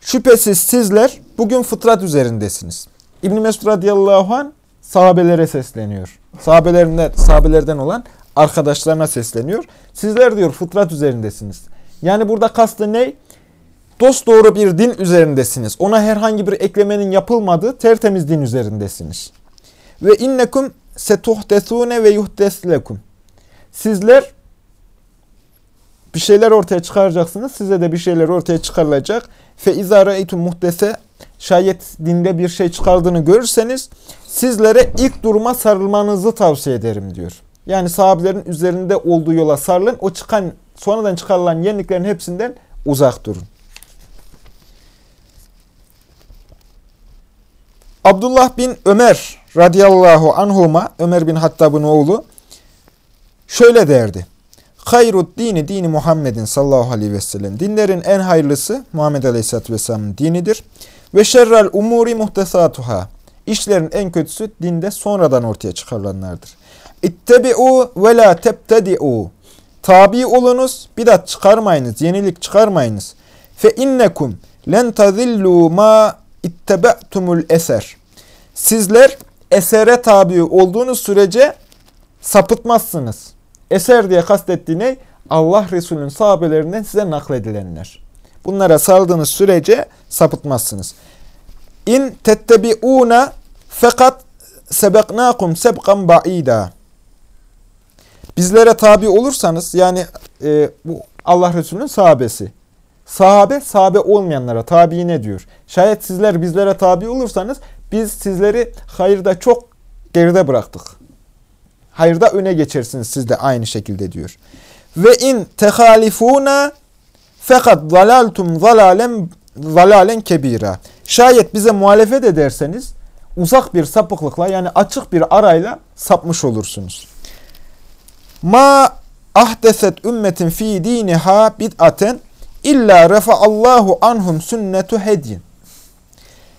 Şüphesiz sizler bugün fıtrat üzerindesiniz. İbn Mesud radıyallahu an sahabelere sesleniyor. Sahabelerinde sahabelerden olan arkadaşlarına sesleniyor. Sizler diyor fıtrat üzerindesiniz. Yani burada kastı ne? Dost doğru bir din üzerindesiniz. Ona herhangi bir eklemenin yapılmadığı tertemiz din üzerindesiniz. Ve innekum setuhdesune ve yuhdeslekum. Sizler bir şeyler ortaya çıkaracaksınız. Size de bir şeyler ortaya çıkarılacak. Fe izâ re'eytum muhdese şayet dinde bir şey çıkardığını görürseniz sizlere ilk duruma sarılmanızı tavsiye ederim diyor. Yani sahabelerin üzerinde olduğu yola sarılın. O çıkan sonradan çıkarılan yeniliklerin hepsinden uzak durun. Abdullah bin Ömer radıyallahu anhuma, Ömer bin Hattab'ın oğlu şöyle derdi. Hayrut dini dini Muhammedin sallallahu aleyhi ve sellem. Dinlerin en hayırlısı Muhammed aleyhisselatü vesselamın dinidir. Ve şerrel umuri muhtesatuhâ. İşlerin en kötüsü dinde sonradan ortaya çıkarılanlardır. İttebi'u ve la tebtedi'u. Tabi olunuz, bidat çıkarmayınız, yenilik çıkarmayınız. Fe innekum len tazillu ma ittebe'tumul eser. Sizler esere tabi olduğunuz sürece sapıtmazsınız. Eser diye kastettiği ne? Allah Resulü'nün sahabelerinden size nakledilenler. Bunlara saldığınız sürece sapıtmazsınız. İn tettebi'una fakat sebeknakum sebkan ba'ida. Bizlere tabi olursanız yani e, bu Allah Resulü'nün sahabesi. Sahabe, sahabe olmayanlara tabi ne diyor? Şayet sizler bizlere tabi olursanız biz sizleri hayırda çok geride bıraktık. Hayırda öne geçersiniz siz de aynı şekilde diyor. Ve in tehalifuna fakat zalaltum zalalen zalalen kebira. Şayet bize muhalefet ederseniz uzak bir sapıklıkla yani açık bir arayla sapmış olursunuz. Ma ahdeset ümmetin fi diniha bid'aten illa refa Allahu anhum sünnetu hedyin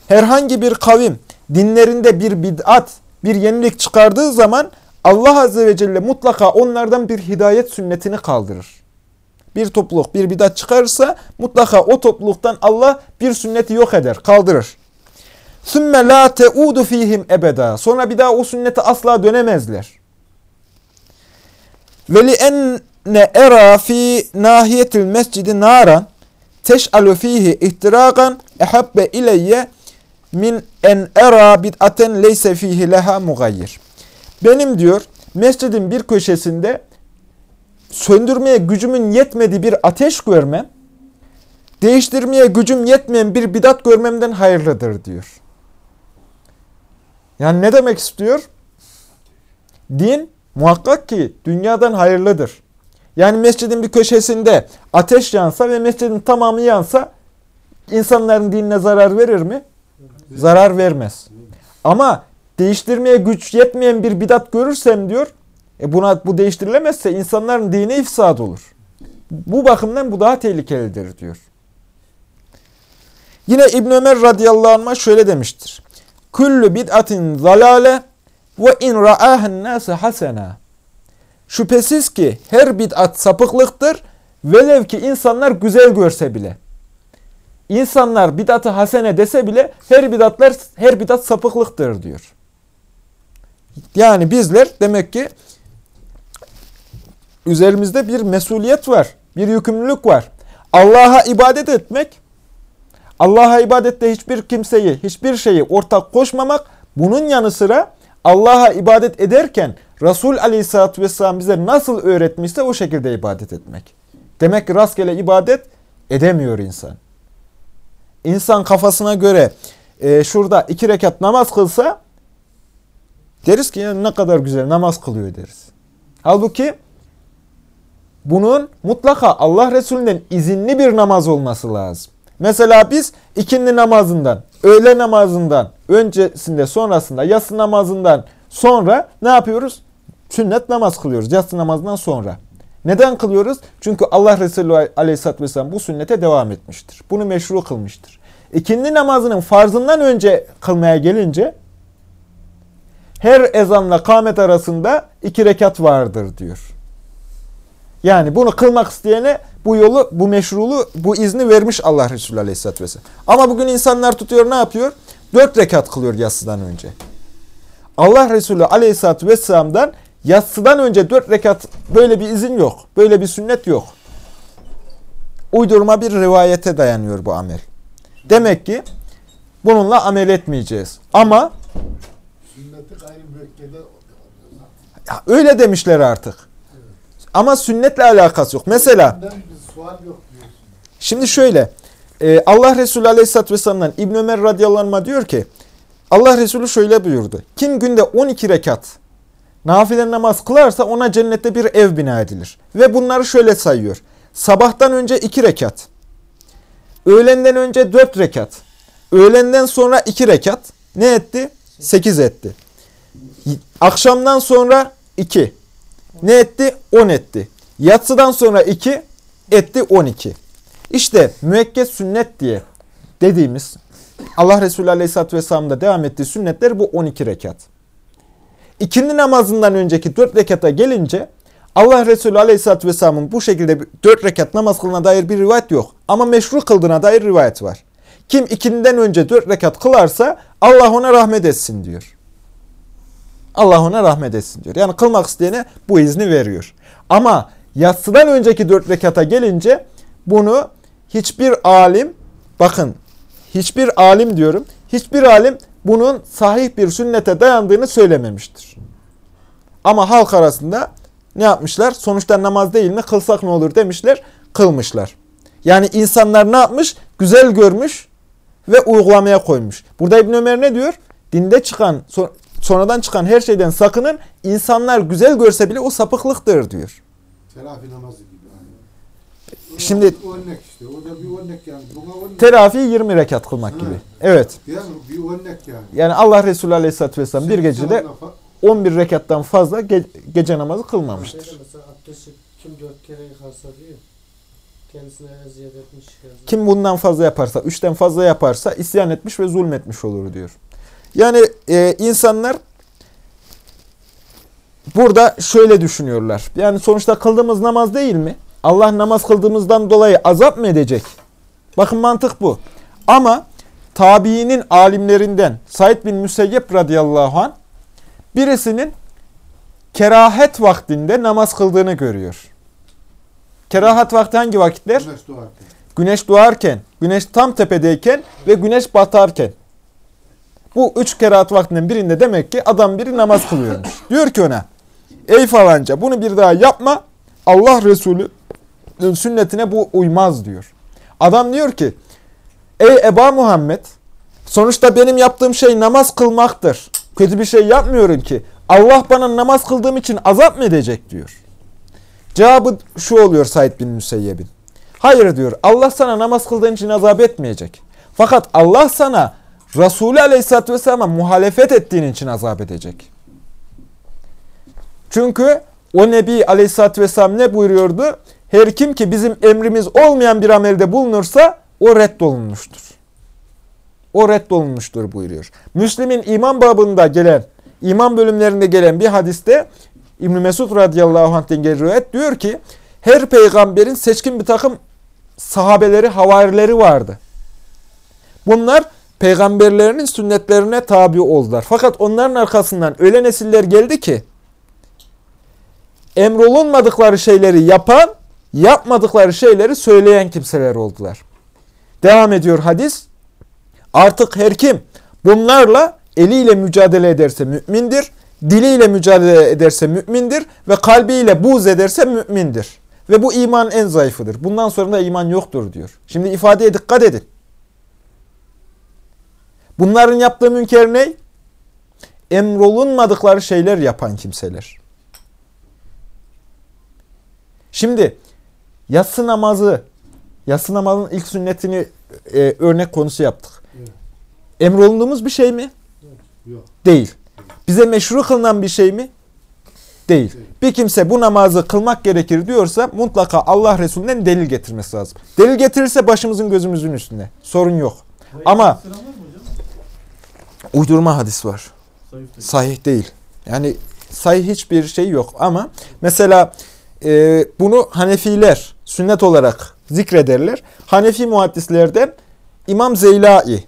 Herhangi bir kavim dinlerinde bir bid'at, bir yenilik çıkardığı zaman Allah Azze ve Celle mutlaka onlardan bir hidayet sünnetini kaldırır. Bir topluluk bir bidat çıkarırsa mutlaka o topluluktan Allah bir sünneti yok eder, kaldırır. ثُمَّ لَا تَعُودُ ف۪يهِمْ ebeda. Sonra bir daha o sünnete asla dönemezler. وَلِأَنَّ اَرَى ف۪ي نَاهِيَةِ الْمَسْجِدِ نَارًا teş'alu fihi ihtiragan ehabbe ileyye min en era bid'aten leyse fihi leha mugayyir. Benim diyor mescidin bir köşesinde söndürmeye gücümün yetmediği bir ateş görmem, değiştirmeye gücüm yetmeyen bir bidat görmemden hayırlıdır diyor. Yani ne demek istiyor? Din muhakkak ki dünyadan hayırlıdır. Yani mescidin bir köşesinde ateş yansa ve mescidin tamamı yansa insanların dinine zarar verir mi? Zarar vermez. Ama değiştirmeye güç yetmeyen bir bidat görürsem diyor, e buna bu değiştirilemezse insanların dini ifsad olur. Bu bakımdan bu daha tehlikelidir diyor. Yine İbn Ömer radıyallahu anh şöyle demiştir. Kullu bid'atin zalale ve in ra'ahen nase hasena. Şüphesiz ki her bid'at sapıklıktır. Velev ki insanlar güzel görse bile. İnsanlar bid'atı hasene dese bile her bid'atlar her bid'at sapıklıktır diyor. Yani bizler demek ki üzerimizde bir mesuliyet var. Bir yükümlülük var. Allah'a ibadet etmek, Allah'a ibadette hiçbir kimseyi, hiçbir şeyi ortak koşmamak, bunun yanı sıra Allah'a ibadet ederken Resul Aleyhisselatü Vesselam bize nasıl öğretmişse o şekilde ibadet etmek. Demek ki rastgele ibadet edemiyor insan. İnsan kafasına göre e, şurada iki rekat namaz kılsa deriz ki ne kadar güzel namaz kılıyor deriz. Halbuki bunun mutlaka Allah Resulü'nden izinli bir namaz olması lazım. Mesela biz ikindi namazından, öğle namazından, öncesinde, sonrasında, yatsı namazından sonra ne yapıyoruz? Sünnet namaz kılıyoruz yatsı namazından sonra. Neden kılıyoruz? Çünkü Allah Resulü Aleyhisselatü Vesselam bu sünnete devam etmiştir. Bunu meşru kılmıştır. İkindi namazının farzından önce kılmaya gelince her ezanla kâmet arasında iki rekat vardır diyor. Yani bunu kılmak isteyene bu yolu, bu meşrulu, bu izni vermiş Allah Resulü Aleyhisselatü Vesselam. Ama bugün insanlar tutuyor ne yapıyor? Dört rekat kılıyor yatsıdan önce. Allah Resulü Aleyhisselatü Vesselam'dan yatsıdan önce dört rekat böyle bir izin yok. Böyle bir sünnet yok. Uydurma bir rivayete dayanıyor bu amel. Demek ki bununla amel etmeyeceğiz. Ama ya öyle demişler artık. Ama sünnetle alakası yok. Mesela
yok.
Şimdi şöyle, e, Allah Resulü Aleyhisselatü Vesselam'dan İbn Ömer radıyallahu anh diyor ki, Allah Resulü şöyle buyurdu. Kim günde 12 rekat nafile namaz kılarsa ona cennette bir ev bina edilir. Ve bunları şöyle sayıyor. Sabahtan önce 2 rekat, öğlenden önce 4 rekat, öğlenden sonra 2 rekat ne etti? 8 etti. Akşamdan sonra 2. Ne etti? 10 etti. Yatsıdan sonra 2 etti 12. İşte müekket sünnet diye dediğimiz Allah Resulü Aleyhisselatü Vesselam'da devam ettiği sünnetler bu 12 rekat. İkindi namazından önceki 4 rekata gelince Allah Resulü Aleyhisselatü Vesselam'ın bu şekilde 4 rekat namaz kılına dair bir rivayet yok. Ama meşru kıldığına dair rivayet var. Kim ikinden önce 4 rekat kılarsa Allah ona rahmet etsin diyor. Allah ona rahmet etsin diyor. Yani kılmak isteyene bu izni veriyor. Ama yatsıdan önceki dört rekata gelince bunu hiçbir alim, bakın hiçbir alim diyorum, hiçbir alim bunun sahih bir sünnete dayandığını söylememiştir. Ama halk arasında ne yapmışlar? Sonuçta namaz değil mi? Kılsak ne olur demişler, kılmışlar. Yani insanlar ne yapmış? Güzel görmüş ve uygulamaya koymuş. Burada İbn Ömer ne diyor? Dinde çıkan, sonradan çıkan her şeyden sakının. İnsanlar güzel görse bile o sapıklıktır diyor.
Terafi namazı gibi.
Şimdi-
örnek işte. O da bir örnek yani. Buna örnek.
Terafiyi 20 rekat kılmak gibi. Evet.
Yani bir örnek yani.
Yani Allah Resulü Aleyhisselatü Vesselam bir gecede
Sana lafa-
11 rekattan fazla ge- gece namazı kılmamıştır.
Şeyde mesela abdesti kim dört kere yıkarsa diyor. Kendisine eziyet etmiş. yazıyor.
Kim bundan fazla yaparsa, üçten fazla yaparsa isyan etmiş ve zulmetmiş olur diyor. Yani e, insanlar burada şöyle düşünüyorlar. Yani sonuçta kıldığımız namaz değil mi? Allah namaz kıldığımızdan dolayı azap mı edecek? Bakın mantık bu. Ama tabiinin alimlerinden Said bin Müseyyep radıyallahu an birisinin kerahet vaktinde namaz kıldığını görüyor. Kerahat vakti hangi vakitler?
Güneş doğarken.
Güneş doğarken, güneş tam tepedeyken ve güneş batarken. Bu üç kerahat vaktinin birinde demek ki adam biri namaz kılıyormuş. Diyor ki ona, ey falanca bunu bir daha yapma. Allah Resulü sünnetine bu uymaz diyor. Adam diyor ki, ey Eba Muhammed, sonuçta benim yaptığım şey namaz kılmaktır. Kötü bir şey yapmıyorum ki. Allah bana namaz kıldığım için azap mı edecek diyor. Cevabı şu oluyor Said bin Müseyyeb'in. Hayır diyor. Allah sana namaz kıldığın için azap etmeyecek. Fakat Allah sana Resulü Aleyhisselatü Vesselam'a muhalefet ettiğin için azap edecek. Çünkü o Nebi Aleyhisselatü Vesselam ne buyuruyordu? Her kim ki bizim emrimiz olmayan bir amelde bulunursa o reddolunmuştur. O reddolunmuştur buyuruyor. Müslim'in iman babında gelen, iman bölümlerinde gelen bir hadiste İbn Mesud radıyallahu anh'ten geliyor diyor ki her peygamberin seçkin bir takım sahabeleri, havarileri vardı. Bunlar peygamberlerinin sünnetlerine tabi oldular. Fakat onların arkasından öyle nesiller geldi ki emrolunmadıkları şeyleri yapan, yapmadıkları şeyleri söyleyen kimseler oldular. Devam ediyor hadis. Artık her kim bunlarla eliyle mücadele ederse mümindir, diliyle mücadele ederse mümindir ve kalbiyle buz ederse mümindir. Ve bu iman en zayıfıdır. Bundan sonra da iman yoktur diyor. Şimdi ifadeye dikkat edin. Bunların yaptığı münker ne? Emrolunmadıkları şeyler yapan kimseler. Şimdi yatsı namazı, yatsı namazının ilk sünnetini e, örnek konusu yaptık.
Evet.
Emrolunduğumuz bir şey mi?
Yok.
Değil. Bize meşru kılınan bir şey mi? Değil. Bir kimse bu namazı kılmak gerekir diyorsa mutlaka Allah Resulü'nden delil getirmesi lazım. Delil getirirse başımızın gözümüzün üstünde. Sorun yok. Ama uydurma hadis var.
Zayıf değil.
Sahih değil. Yani sahih hiçbir şey yok. Ama mesela e, bunu Hanefiler sünnet olarak zikrederler. Hanefi muhaddislerden İmam Zeylai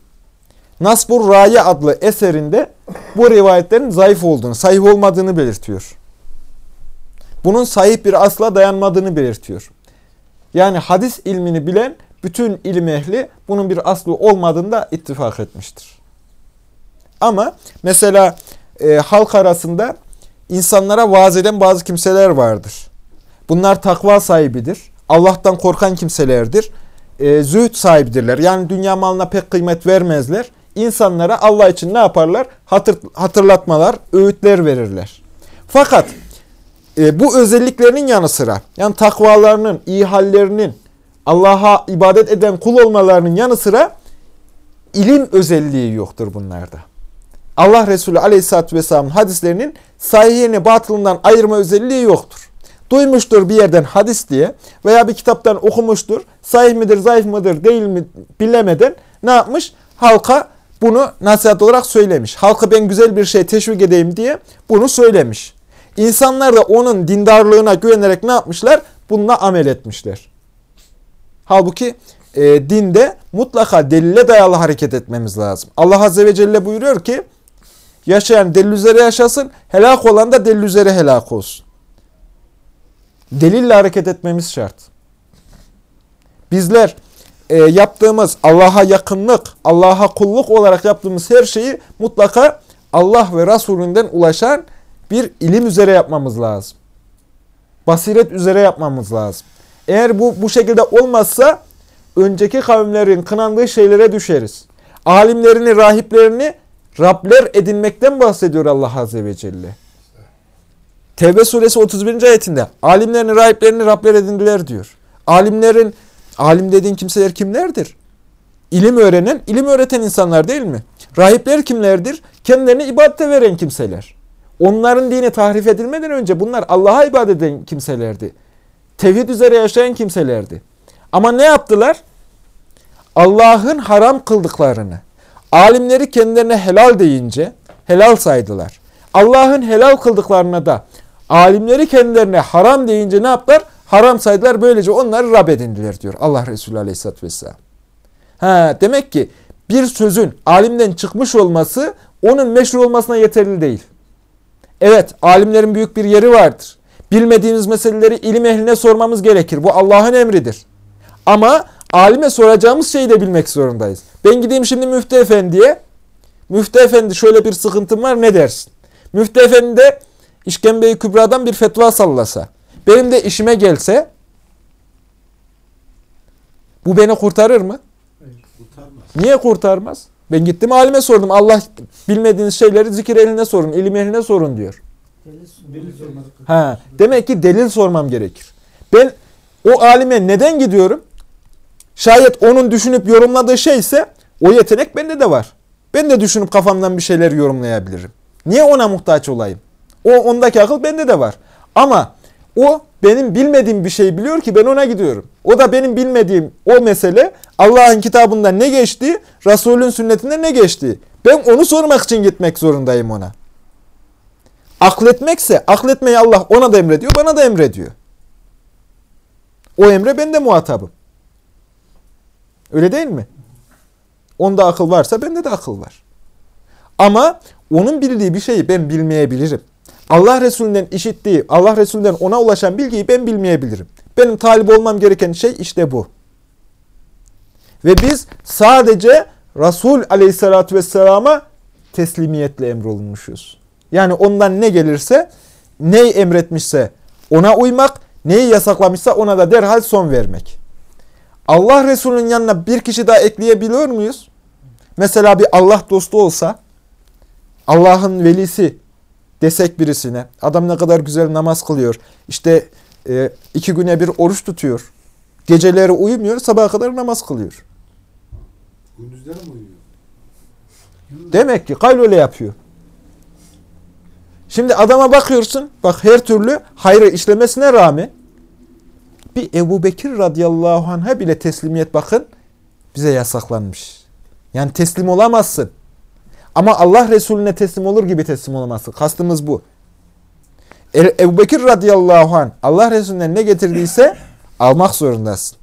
Nasbur Raye adlı eserinde bu rivayetlerin zayıf olduğunu, sahih olmadığını belirtiyor. Bunun sahih bir asla dayanmadığını belirtiyor. Yani hadis ilmini bilen bütün ilim ehli bunun bir aslı olmadığında ittifak etmiştir. Ama mesela e, halk arasında insanlara vaaz eden bazı kimseler vardır. Bunlar takva sahibidir. Allah'tan korkan kimselerdir. E, zühd sahibidirler. Yani dünya malına pek kıymet vermezler. İnsanlara Allah için ne yaparlar? Hatır, hatırlatmalar, öğütler verirler. Fakat e, bu özelliklerinin yanı sıra, yani takvalarının, iyi hallerinin, Allah'a ibadet eden kul olmalarının yanı sıra ilim özelliği yoktur bunlarda. Allah Resulü Aleyhisselatü Vesselam'ın hadislerinin sahihini batılından ayırma özelliği yoktur. Duymuştur bir yerden hadis diye veya bir kitaptan okumuştur. Sahih midir, zayıf mıdır, değil mi bilemeden ne yapmış? Halka bunu nasihat olarak söylemiş. Halka ben güzel bir şey teşvik edeyim diye bunu söylemiş. İnsanlar da onun dindarlığına güvenerek ne yapmışlar? Bununla amel etmişler. Halbuki e, dinde mutlaka delile dayalı hareket etmemiz lazım. Allah Azze ve Celle buyuruyor ki yaşayan delil üzere yaşasın, helak olan da delil üzere helak olsun. Delille hareket etmemiz şart. Bizler e, yaptığımız Allah'a yakınlık, Allah'a kulluk olarak yaptığımız her şeyi mutlaka Allah ve Resulünden ulaşan bir ilim üzere yapmamız lazım. Basiret üzere yapmamız lazım. Eğer bu bu şekilde olmazsa önceki kavimlerin kınandığı şeylere düşeriz. Alimlerini, rahiplerini Rabler edinmekten bahsediyor Allah Azze ve Celle. Tevbe suresi 31. ayetinde alimlerini, rahiplerini Rabler edindiler diyor. Alimlerin, alim dediğin kimseler kimlerdir? İlim öğrenen, ilim öğreten insanlar değil mi? Rahipler kimlerdir? Kendilerini ibadete veren kimseler. Onların dini tahrif edilmeden önce bunlar Allah'a ibadet eden kimselerdi. Tevhid üzere yaşayan kimselerdi. Ama ne yaptılar? Allah'ın haram kıldıklarını, Alimleri kendilerine helal deyince helal saydılar. Allah'ın helal kıldıklarına da alimleri kendilerine haram deyince ne yaptılar? Haram saydılar. Böylece onları Rab edindiler diyor Allah Resulü Aleyhisselatü Vesselam. Ha, demek ki bir sözün alimden çıkmış olması onun meşru olmasına yeterli değil. Evet, alimlerin büyük bir yeri vardır. Bilmediğimiz meseleleri ilim ehline sormamız gerekir. Bu Allah'ın emridir. Ama alime soracağımız şeyi de bilmek zorundayız. Ben gideyim şimdi Müftü Efendi'ye. Müftü Efendi şöyle bir sıkıntım var ne dersin? Müftü Efendi de İşkembe-i Kübra'dan bir fetva sallasa. Benim de işime gelse bu beni kurtarır mı?
Kurtarmaz.
Niye kurtarmaz? Ben gittim alime sordum. Allah bilmediğiniz şeyleri zikir eline sorun, ilim eline sorun diyor.
Delil sormadık.
Ha, demek ki delil sormam gerekir. Ben o alime neden gidiyorum? Şayet onun düşünüp yorumladığı şeyse o yetenek bende de var. Ben de düşünüp kafamdan bir şeyler yorumlayabilirim. Niye ona muhtaç olayım? O ondaki akıl bende de var. Ama o benim bilmediğim bir şey biliyor ki ben ona gidiyorum. O da benim bilmediğim o mesele Allah'ın kitabında ne geçti, Resulün sünnetinde ne geçti. Ben onu sormak için gitmek zorundayım ona. Akletmekse, akletmeyi Allah ona da emrediyor, bana da emrediyor. O emre ben de muhatabım. Öyle değil mi? Onda akıl varsa bende de akıl var. Ama onun bildiği bir şeyi ben bilmeyebilirim. Allah Resulü'nden işittiği, Allah Resulü'nden ona ulaşan bilgiyi ben bilmeyebilirim. Benim talip olmam gereken şey işte bu. Ve biz sadece Resul Aleyhisselatü Vesselam'a teslimiyetle emrolunmuşuz. Yani ondan ne gelirse, neyi emretmişse ona uymak, neyi yasaklamışsa ona da derhal son vermek. Allah Resulü'nün yanına bir kişi daha ekleyebiliyor muyuz? Mesela bir Allah dostu olsa, Allah'ın velisi desek birisine, adam ne kadar güzel namaz kılıyor, işte e, iki güne bir oruç tutuyor, geceleri uyumuyor, sabaha kadar namaz kılıyor.
Gündüzleri mi uyuyor?
Demek ki kayl öyle yapıyor. Şimdi adama bakıyorsun, bak her türlü hayrı işlemesine rağmen bir Ebu Bekir radıyallahu anh'a bile teslimiyet bakın bize yasaklanmış. Yani teslim olamazsın. Ama Allah Resulüne teslim olur gibi teslim olamazsın. Kastımız bu. E- Ebu Bekir radıyallahu anh Allah Resulüne ne getirdiyse almak zorundasın.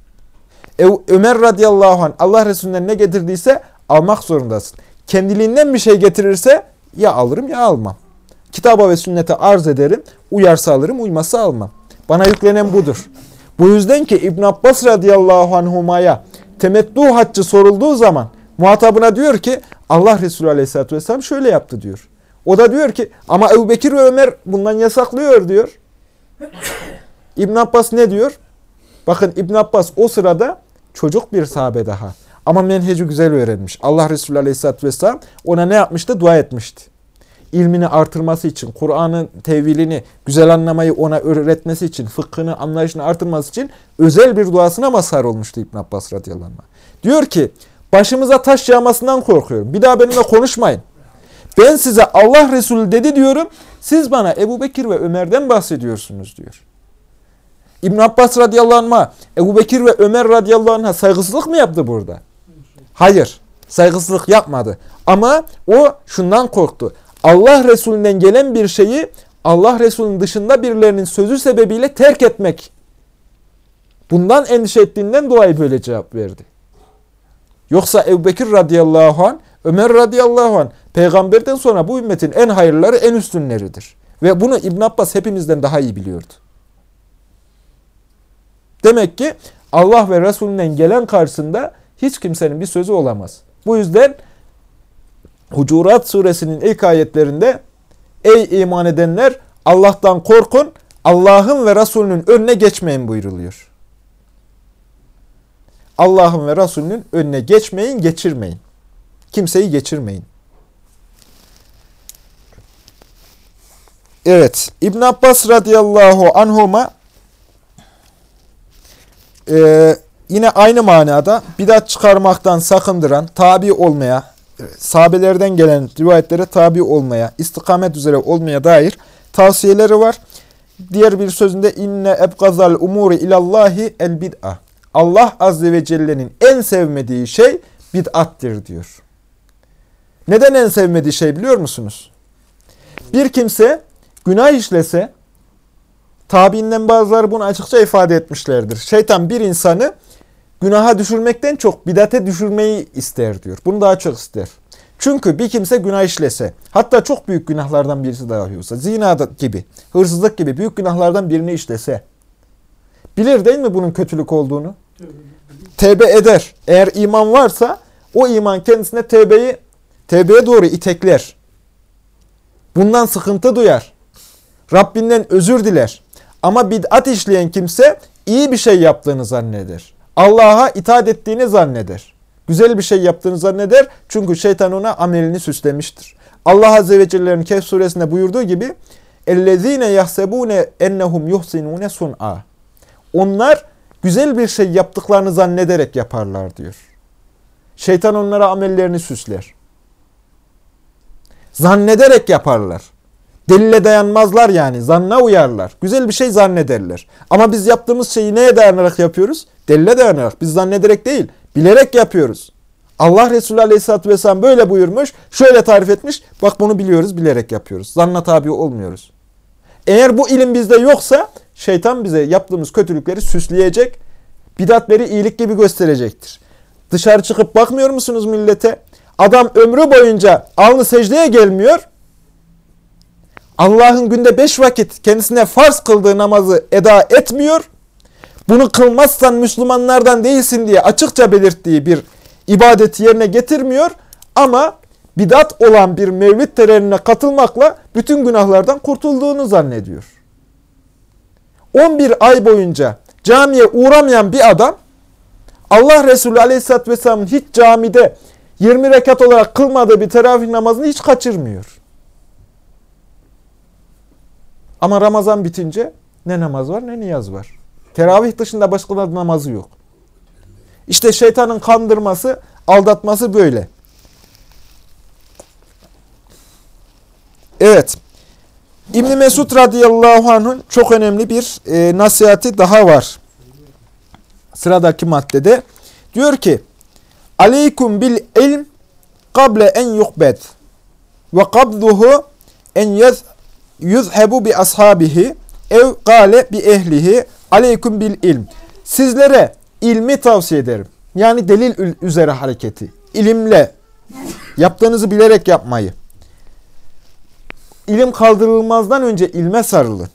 Ebu Ömer radıyallahu anh Allah Resulüne ne getirdiyse almak zorundasın. Kendiliğinden bir şey getirirse ya alırım ya almam. Kitaba ve sünnete arz ederim. Uyarsa alırım, uymazsa almam. Bana yüklenen budur. Bu yüzden ki İbn Abbas radıyallahu anhumaya temettü haccı sorulduğu zaman muhatabına diyor ki Allah Resulü aleyhissalatü vesselam şöyle yaptı diyor. O da diyor ki ama Ebu Bekir ve Ömer bundan yasaklıyor diyor. İbn Abbas ne diyor? Bakın İbn Abbas o sırada çocuk bir sahabe daha. Ama menheci güzel öğrenmiş. Allah Resulü aleyhissalatü vesselam ona ne yapmıştı? Dua etmişti ilmini artırması için, Kur'an'ın tevilini, güzel anlamayı ona öğretmesi için, fıkhını, anlayışını artırması için özel bir duasına mazhar olmuştu İbn Abbas radıyallahu anh. Diyor ki, başımıza taş yağmasından korkuyorum. Bir daha benimle konuşmayın. Ben size Allah Resulü dedi diyorum, siz bana Ebu Bekir ve Ömer'den bahsediyorsunuz diyor. İbn Abbas radıyallahu anh'a, Ebu Bekir ve Ömer radıyallahu anh'a saygısızlık mı yaptı burada? Hayır, saygısızlık yapmadı. Ama o şundan korktu. Allah Resulünden gelen bir şeyi Allah Resulü'nün dışında birilerinin sözü sebebiyle terk etmek. Bundan endişe ettiğinden dolayı böyle cevap verdi. Yoksa Ebu Bekir radıyallahu anh, Ömer radıyallahu anh, peygamberden sonra bu ümmetin en hayırları, en üstünleridir. Ve bunu İbn Abbas hepimizden daha iyi biliyordu. Demek ki Allah ve Resulünden gelen karşısında hiç kimsenin bir sözü olamaz. Bu yüzden Hucurat suresinin ilk ayetlerinde Ey iman edenler Allah'tan korkun, Allah'ın ve Resulünün önüne geçmeyin buyuruluyor. Allah'ın ve Resulünün önüne geçmeyin, geçirmeyin. Kimseyi geçirmeyin. Evet, İbn Abbas radıyallahu anhuma e, yine aynı manada bidat çıkarmaktan sakındıran, tabi olmaya, sahabelerden gelen rivayetlere tabi olmaya, istikamet üzere olmaya dair tavsiyeleri var. Diğer bir sözünde inne ebgazal umuri ilallahi el bid'a. Allah azze ve celle'nin en sevmediği şey bid'attir diyor. Neden en sevmediği şey biliyor musunuz? Bir kimse günah işlese, tabiinden bazıları bunu açıkça ifade etmişlerdir. Şeytan bir insanı günaha düşürmekten çok bidate düşürmeyi ister diyor. Bunu daha çok ister. Çünkü bir kimse günah işlese, hatta çok büyük günahlardan birisi dahi olsa, zina gibi, hırsızlık gibi büyük günahlardan birini işlese, bilir değil mi bunun kötülük olduğunu? Tevbe eder. Eğer iman varsa, o iman kendisine tevbeyi, tevbeye doğru itekler. Bundan sıkıntı duyar. Rabbinden özür diler. Ama bid'at işleyen kimse iyi bir şey yaptığını zanneder. Allah'a itaat ettiğini zanneder. Güzel bir şey yaptığını zanneder. Çünkü şeytan ona amelini süslemiştir. Allah Azze ve Celle'nin Kehf suresinde buyurduğu gibi اَلَّذ۪ينَ يَحْسَبُونَ اَنَّهُمْ يُحْسِنُونَ sun'a. onlar güzel bir şey yaptıklarını zannederek yaparlar diyor. Şeytan onlara amellerini süsler. Zannederek yaparlar. Delile dayanmazlar yani. Zanna uyarlar. Güzel bir şey zannederler. Ama biz yaptığımız şeyi neye dayanarak yapıyoruz? Delile dayanarak. Biz zannederek değil. Bilerek yapıyoruz. Allah Resulü Aleyhisselatü Vesselam böyle buyurmuş. Şöyle tarif etmiş. Bak bunu biliyoruz. Bilerek yapıyoruz. Zanna tabi olmuyoruz. Eğer bu ilim bizde yoksa şeytan bize yaptığımız kötülükleri süsleyecek. Bidatleri iyilik gibi gösterecektir. Dışarı çıkıp bakmıyor musunuz millete? Adam ömrü boyunca alnı secdeye gelmiyor. Allah'ın günde beş vakit kendisine farz kıldığı namazı eda etmiyor. Bunu kılmazsan Müslümanlardan değilsin diye açıkça belirttiği bir ibadeti yerine getirmiyor. Ama bidat olan bir mevlid törenine katılmakla bütün günahlardan kurtulduğunu zannediyor. 11 ay boyunca camiye uğramayan bir adam Allah Resulü Aleyhisselatü Vesselam'ın hiç camide 20 rekat olarak kılmadığı bir teravih namazını hiç kaçırmıyor. Ama Ramazan bitince ne namaz var ne niyaz var. Teravih dışında başka namazı yok. İşte şeytanın kandırması, aldatması böyle. Evet. İbn Mesud radıyallahu anh'ın çok önemli bir e, nasihati daha var. Sıradaki maddede diyor ki: "Aleykum bil ilm kable en yukbed ve kabduhu en yuzhebu bi ashabihi ev gale bi ehlihi aleyküm bil ilm. Sizlere ilmi tavsiye ederim. Yani delil üzere hareketi. İlimle yaptığınızı bilerek yapmayı. İlim kaldırılmazdan önce ilme sarılın.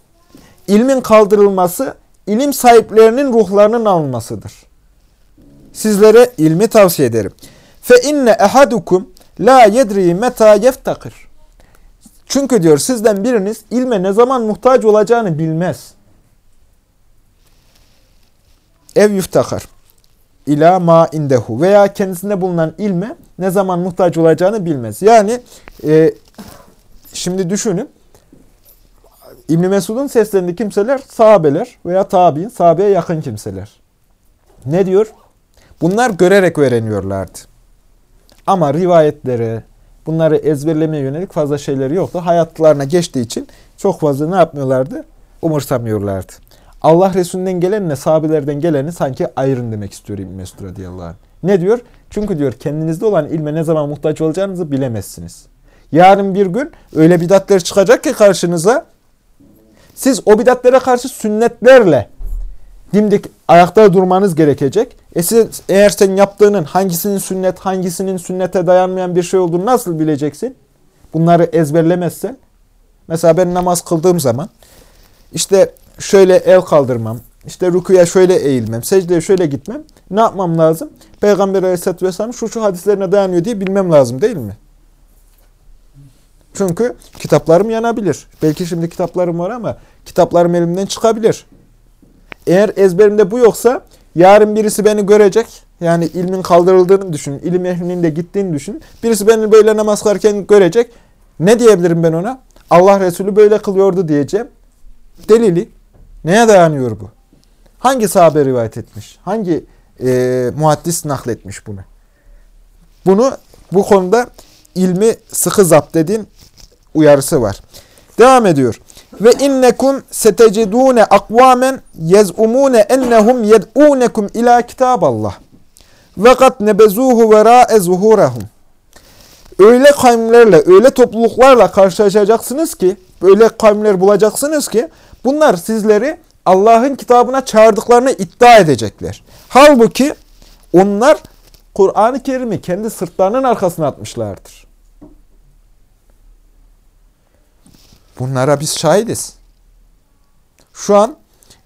İlmin kaldırılması ilim sahiplerinin ruhlarının alınmasıdır. Sizlere ilmi tavsiye ederim. Fe inne ehadukum la yedri meta yeftakir. Çünkü diyor sizden biriniz ilme ne zaman muhtaç olacağını bilmez. Ev yuftakar ila ma indehu veya kendisinde bulunan ilme ne zaman muhtaç olacağını bilmez. Yani e, şimdi düşünün İbn Mesud'un seslerinde kimseler sahabeler veya tabi'in sahabeye yakın kimseler. Ne diyor? Bunlar görerek öğreniyorlardı. Ama rivayetleri, bunları ezberlemeye yönelik fazla şeyleri yoktu. Hayatlarına geçtiği için çok fazla ne yapmıyorlardı? Umursamıyorlardı. Allah Resulü'nden gelenle sahabelerden geleni sanki ayırın demek istiyor İbn Mesud radıyallahu anh. Ne diyor? Çünkü diyor kendinizde olan ilme ne zaman muhtaç olacağınızı bilemezsiniz. Yarın bir gün öyle bidatler çıkacak ki karşınıza siz o bidatlere karşı sünnetlerle dimdik ayakta durmanız gerekecek. E siz, eğer sen yaptığının hangisinin sünnet, hangisinin sünnete dayanmayan bir şey olduğunu nasıl bileceksin? Bunları ezberlemezsen. Mesela ben namaz kıldığım zaman işte şöyle el kaldırmam, işte rükuya şöyle eğilmem, secdeye şöyle gitmem. Ne yapmam lazım? Peygamber Aleyhisselatü Vesselam şu şu hadislerine dayanıyor diye bilmem lazım değil mi? Çünkü kitaplarım yanabilir. Belki şimdi kitaplarım var ama kitaplarım elimden çıkabilir. Eğer ezberimde bu yoksa yarın birisi beni görecek. Yani ilmin kaldırıldığını düşün. ilim ehlinin de gittiğini düşün. Birisi beni böyle namaz kılarken görecek. Ne diyebilirim ben ona? Allah Resulü böyle kılıyordu diyeceğim. Delili. Neye dayanıyor bu? Hangi sahabe rivayet etmiş? Hangi e, muhaddis nakletmiş bunu? Bunu bu konuda ilmi sıkı zapt edin uyarısı var. Devam ediyor. Ve innekum setecidune akvamen yez'umune ennehum yed'unekum ila kitaballah. Ve kat nebezuhu vera'e zuhurahum. öyle kavimlerle, öyle topluluklarla karşılaşacaksınız ki, öyle kavimler bulacaksınız ki, bunlar sizleri Allah'ın kitabına çağırdıklarını iddia edecekler. Halbuki onlar Kur'an-ı Kerim'i kendi sırtlarının arkasına atmışlardır. Bunlara biz şahidiz. Şu an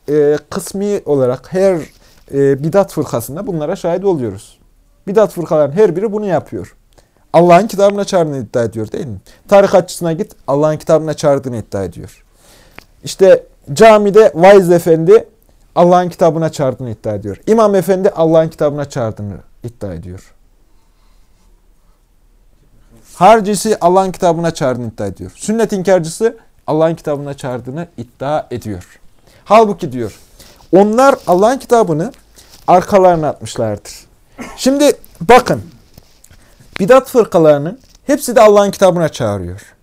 e, kısmi olarak her e, bidat fırkasında bunlara şahit oluyoruz. Bidat fırkaların her biri bunu yapıyor. Allah'ın kitabına çağırdığını iddia ediyor değil mi? Tarikatçısına git Allah'ın kitabına çağırdığını iddia ediyor. İşte camide vaiz efendi Allah'ın kitabına çağırdığını iddia ediyor. İmam efendi Allah'ın kitabına çağırdığını iddia ediyor. Harcisi Allah'ın kitabına çağırdığını iddia ediyor. Sünnet inkarcısı Allah'ın kitabına çağırdığını iddia ediyor. Halbuki diyor, onlar Allah'ın kitabını arkalarına atmışlardır. Şimdi bakın, bidat fırkalarının hepsi de Allah'ın kitabına çağırıyor.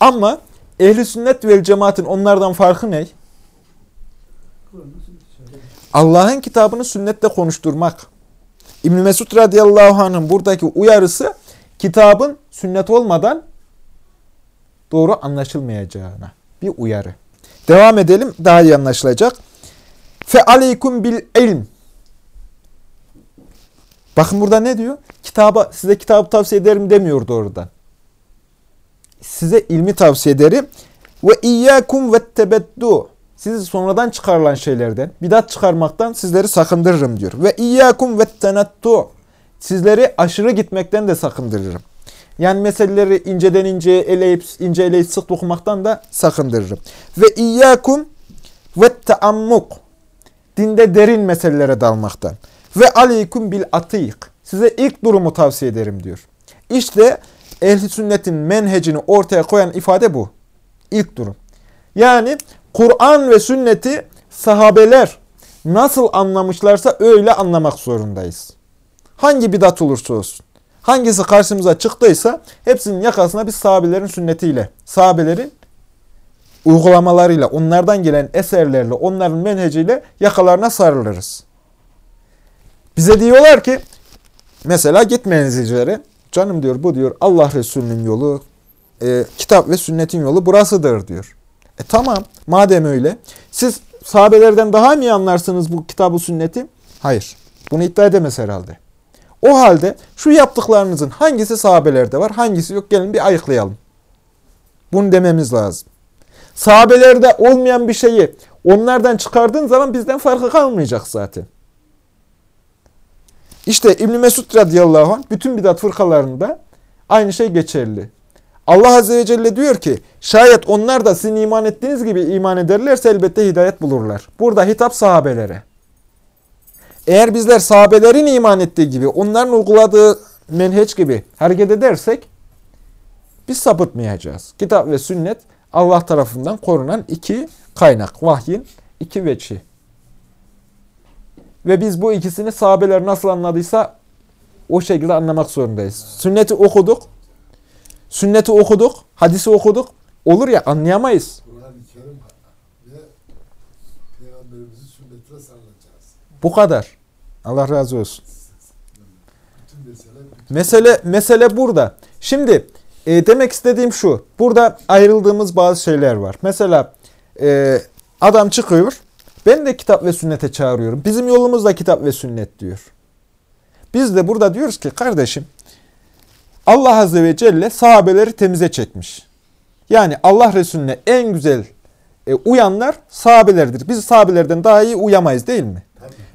Ama ehli sünnet ve cemaatin onlardan farkı ne? Allah'ın kitabını sünnette konuşturmak. İbn Mesud radıyallahu anh'ın buradaki uyarısı kitabın sünnet olmadan doğru anlaşılmayacağına bir uyarı. Devam edelim daha iyi anlaşılacak. Fe aleykum bil ilm. Bakın burada ne diyor? Kitaba size kitabı tavsiye ederim demiyor doğrudan. Size ilmi tavsiye ederim. Ve iyyakum ve tebeddu. Sizi sonradan çıkarılan şeylerden, bidat çıkarmaktan sizleri sakındırırım diyor. Ve iyyakum ve tenattu. Sizleri aşırı gitmekten de sakındırırım. Yani meseleleri inceden inceye eleyip, ince eleyip sık dokumaktan da sakındırırım. Ve iyyakum ve teammuk. Dinde derin meselelere dalmaktan. Ve aleykum bil atik. Size ilk durumu tavsiye ederim diyor. İşte ehli sünnetin menhecini ortaya koyan ifade bu. İlk durum. Yani Kur'an ve sünneti sahabeler nasıl anlamışlarsa öyle anlamak zorundayız. Hangi bidat olursa olsun. Hangisi karşımıza çıktıysa hepsinin yakasına biz sahabelerin sünnetiyle, sahabelerin uygulamalarıyla, onlardan gelen eserlerle, onların menheciyle yakalarına sarılırız. Bize diyorlar ki, mesela gitmeyiniz üzere, canım diyor bu diyor Allah Resulü'nün yolu, e, kitap ve sünnetin yolu burasıdır diyor. E tamam, madem öyle, siz sahabelerden daha mı iyi anlarsınız bu kitabı sünneti? Hayır, bunu iddia edemez herhalde. O halde şu yaptıklarınızın hangisi sahabelerde var, hangisi yok gelin bir ayıklayalım. Bunu dememiz lazım. Sahabelerde olmayan bir şeyi onlardan çıkardığın zaman bizden farkı kalmayacak zaten. İşte İbn Mesud radıyallahu anh bütün bidat fırkalarında aynı şey geçerli. Allah azze ve celle diyor ki şayet onlar da sizin iman ettiğiniz gibi iman ederlerse elbette hidayet bulurlar. Burada hitap sahabelere. Eğer bizler sahabelerin iman ettiği gibi, onların uyguladığı menheç gibi hareket edersek, biz sapıtmayacağız. Kitap ve sünnet Allah tarafından korunan iki kaynak, vahyin iki veçi. Ve biz bu ikisini sahabeler nasıl anladıysa o şekilde anlamak zorundayız. Sünneti okuduk, sünneti okuduk, hadisi okuduk. Olur ya anlayamayız. Bu kadar. Allah razı olsun.
Mesele
mesele burada. Şimdi e, demek istediğim şu. Burada ayrıldığımız bazı şeyler var. Mesela e, adam çıkıyor. Ben de kitap ve sünnete çağırıyorum. Bizim yolumuz da kitap ve sünnet diyor. Biz de burada diyoruz ki kardeşim Allah Azze ve Celle sahabeleri temize çekmiş. Yani Allah Resulüne en güzel e, uyanlar sahabelerdir. Biz sahabelerden daha iyi uyamayız değil mi?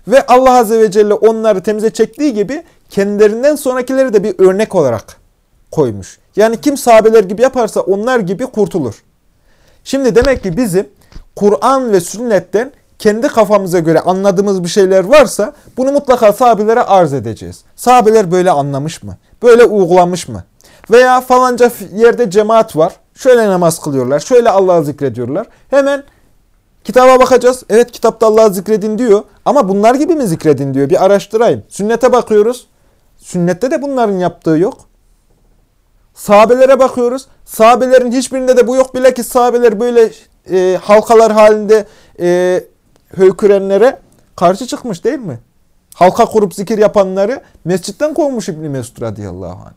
Ve Allah Azze ve Celle onları temize çektiği gibi kendilerinden sonrakileri de bir örnek olarak koymuş. Yani kim sahabeler gibi yaparsa onlar gibi kurtulur. Şimdi demek ki bizim Kur'an ve sünnetten kendi kafamıza göre anladığımız bir şeyler varsa bunu mutlaka sahabelere arz edeceğiz. Sahabeler böyle anlamış mı? Böyle uygulamış mı? Veya falanca yerde cemaat var. Şöyle namaz kılıyorlar. Şöyle Allah'ı zikrediyorlar. Hemen kitaba bakacağız. Evet kitapta Allah'ı zikredin diyor. Ama bunlar gibi mi zikredin diyor. Bir araştırayım. Sünnete bakıyoruz. Sünnette de bunların yaptığı yok. Sahabelere bakıyoruz. Sahabelerin hiçbirinde de bu yok. Bile ki sahabeler böyle e, halkalar halinde e, höykürenlere karşı çıkmış değil mi? Halka kurup zikir yapanları mescitten kovmuş İbni Mesud radıyallahu anh.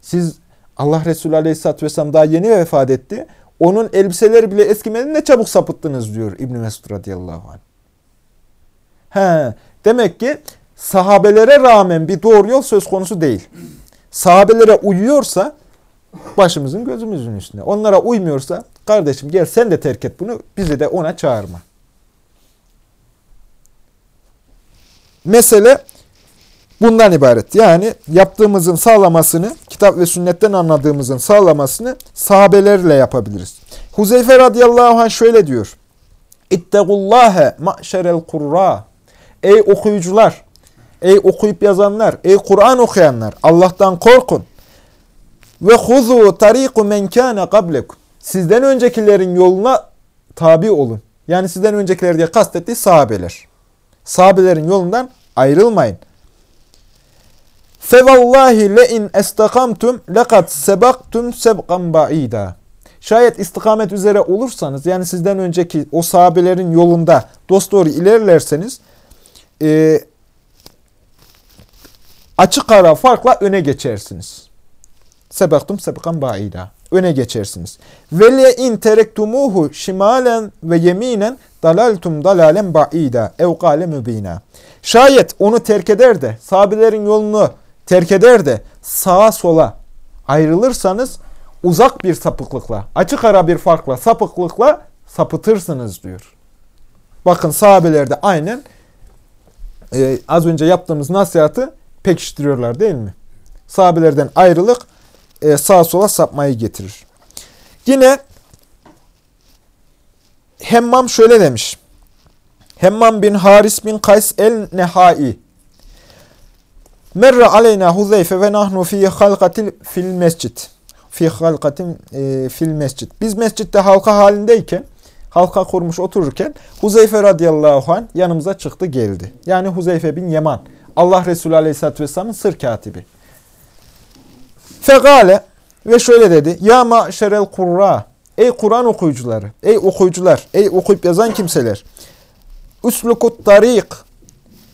Siz Allah Resulü Aleyhisselatü Vesselam daha yeni vefat etti. Onun elbiseleri bile eskimeden ne çabuk sapıttınız diyor İbn Mesud radıyallahu anh. He, demek ki sahabelere rağmen bir doğru yol söz konusu değil. Sahabelere uyuyorsa başımızın gözümüzün üstünde. Onlara uymuyorsa kardeşim gel sen de terk et bunu bizi de ona çağırma. Mesele bundan ibaret. Yani yaptığımızın sağlamasını, kitap ve sünnetten anladığımızın sağlamasını sahabelerle yapabiliriz. Huzeyfe radıyallahu anh şöyle diyor. İttegullâhe ma'şerel kurra. Ey okuyucular, ey okuyup yazanlar, ey Kur'an okuyanlar, Allah'tan korkun. Ve huzu tariku men qablekum. Sizden öncekilerin yoluna tabi olun. Yani sizden öncekiler diye kastettiği sahabeler. Sahabelerin yolundan ayrılmayın. Fevallahi le in estakamtum lekad sebaktum sebkan ba'ida. Şayet istikamet üzere olursanız yani sizden önceki o sahabelerin yolunda dosdoğru ilerlerseniz e, açık ara farkla öne geçersiniz. Sebaktum sebkan ba'ida. Öne geçersiniz. Ve le in terektumuhu şimalen ve yeminen dalaltum dalalen ba'ida ev kâle mübina. Şayet onu terk eder de sahabelerin yolunu terk eder de sağa sola ayrılırsanız uzak bir sapıklıkla, açık ara bir farkla, sapıklıkla sapıtırsınız diyor. Bakın sahabelerde aynen e, az önce yaptığımız nasihatı pekiştiriyorlar değil mi? Sahabelerden ayrılık e, sağa sola sapmayı getirir. Yine Hemmam şöyle demiş. Hemmam bin Haris bin Kays el-Nehai. Merre aleyna Huzeyfe ve nahnu fi halkatil fil mescid. Fi halkatin e, fil mescid. Biz mescitte halka halindeyken, halka kurmuş otururken Huzeyfe radıyallahu anh yanımıza çıktı geldi. Yani Huzeyfe bin Yaman. Allah Resulü aleyhisselatü vesselamın sır katibi. Fegale ve şöyle dedi. Ya ma'şerel kurra. Ey Kur'an okuyucuları, ey okuyucular, ey okuyup yazan kimseler. Üslukut tarik.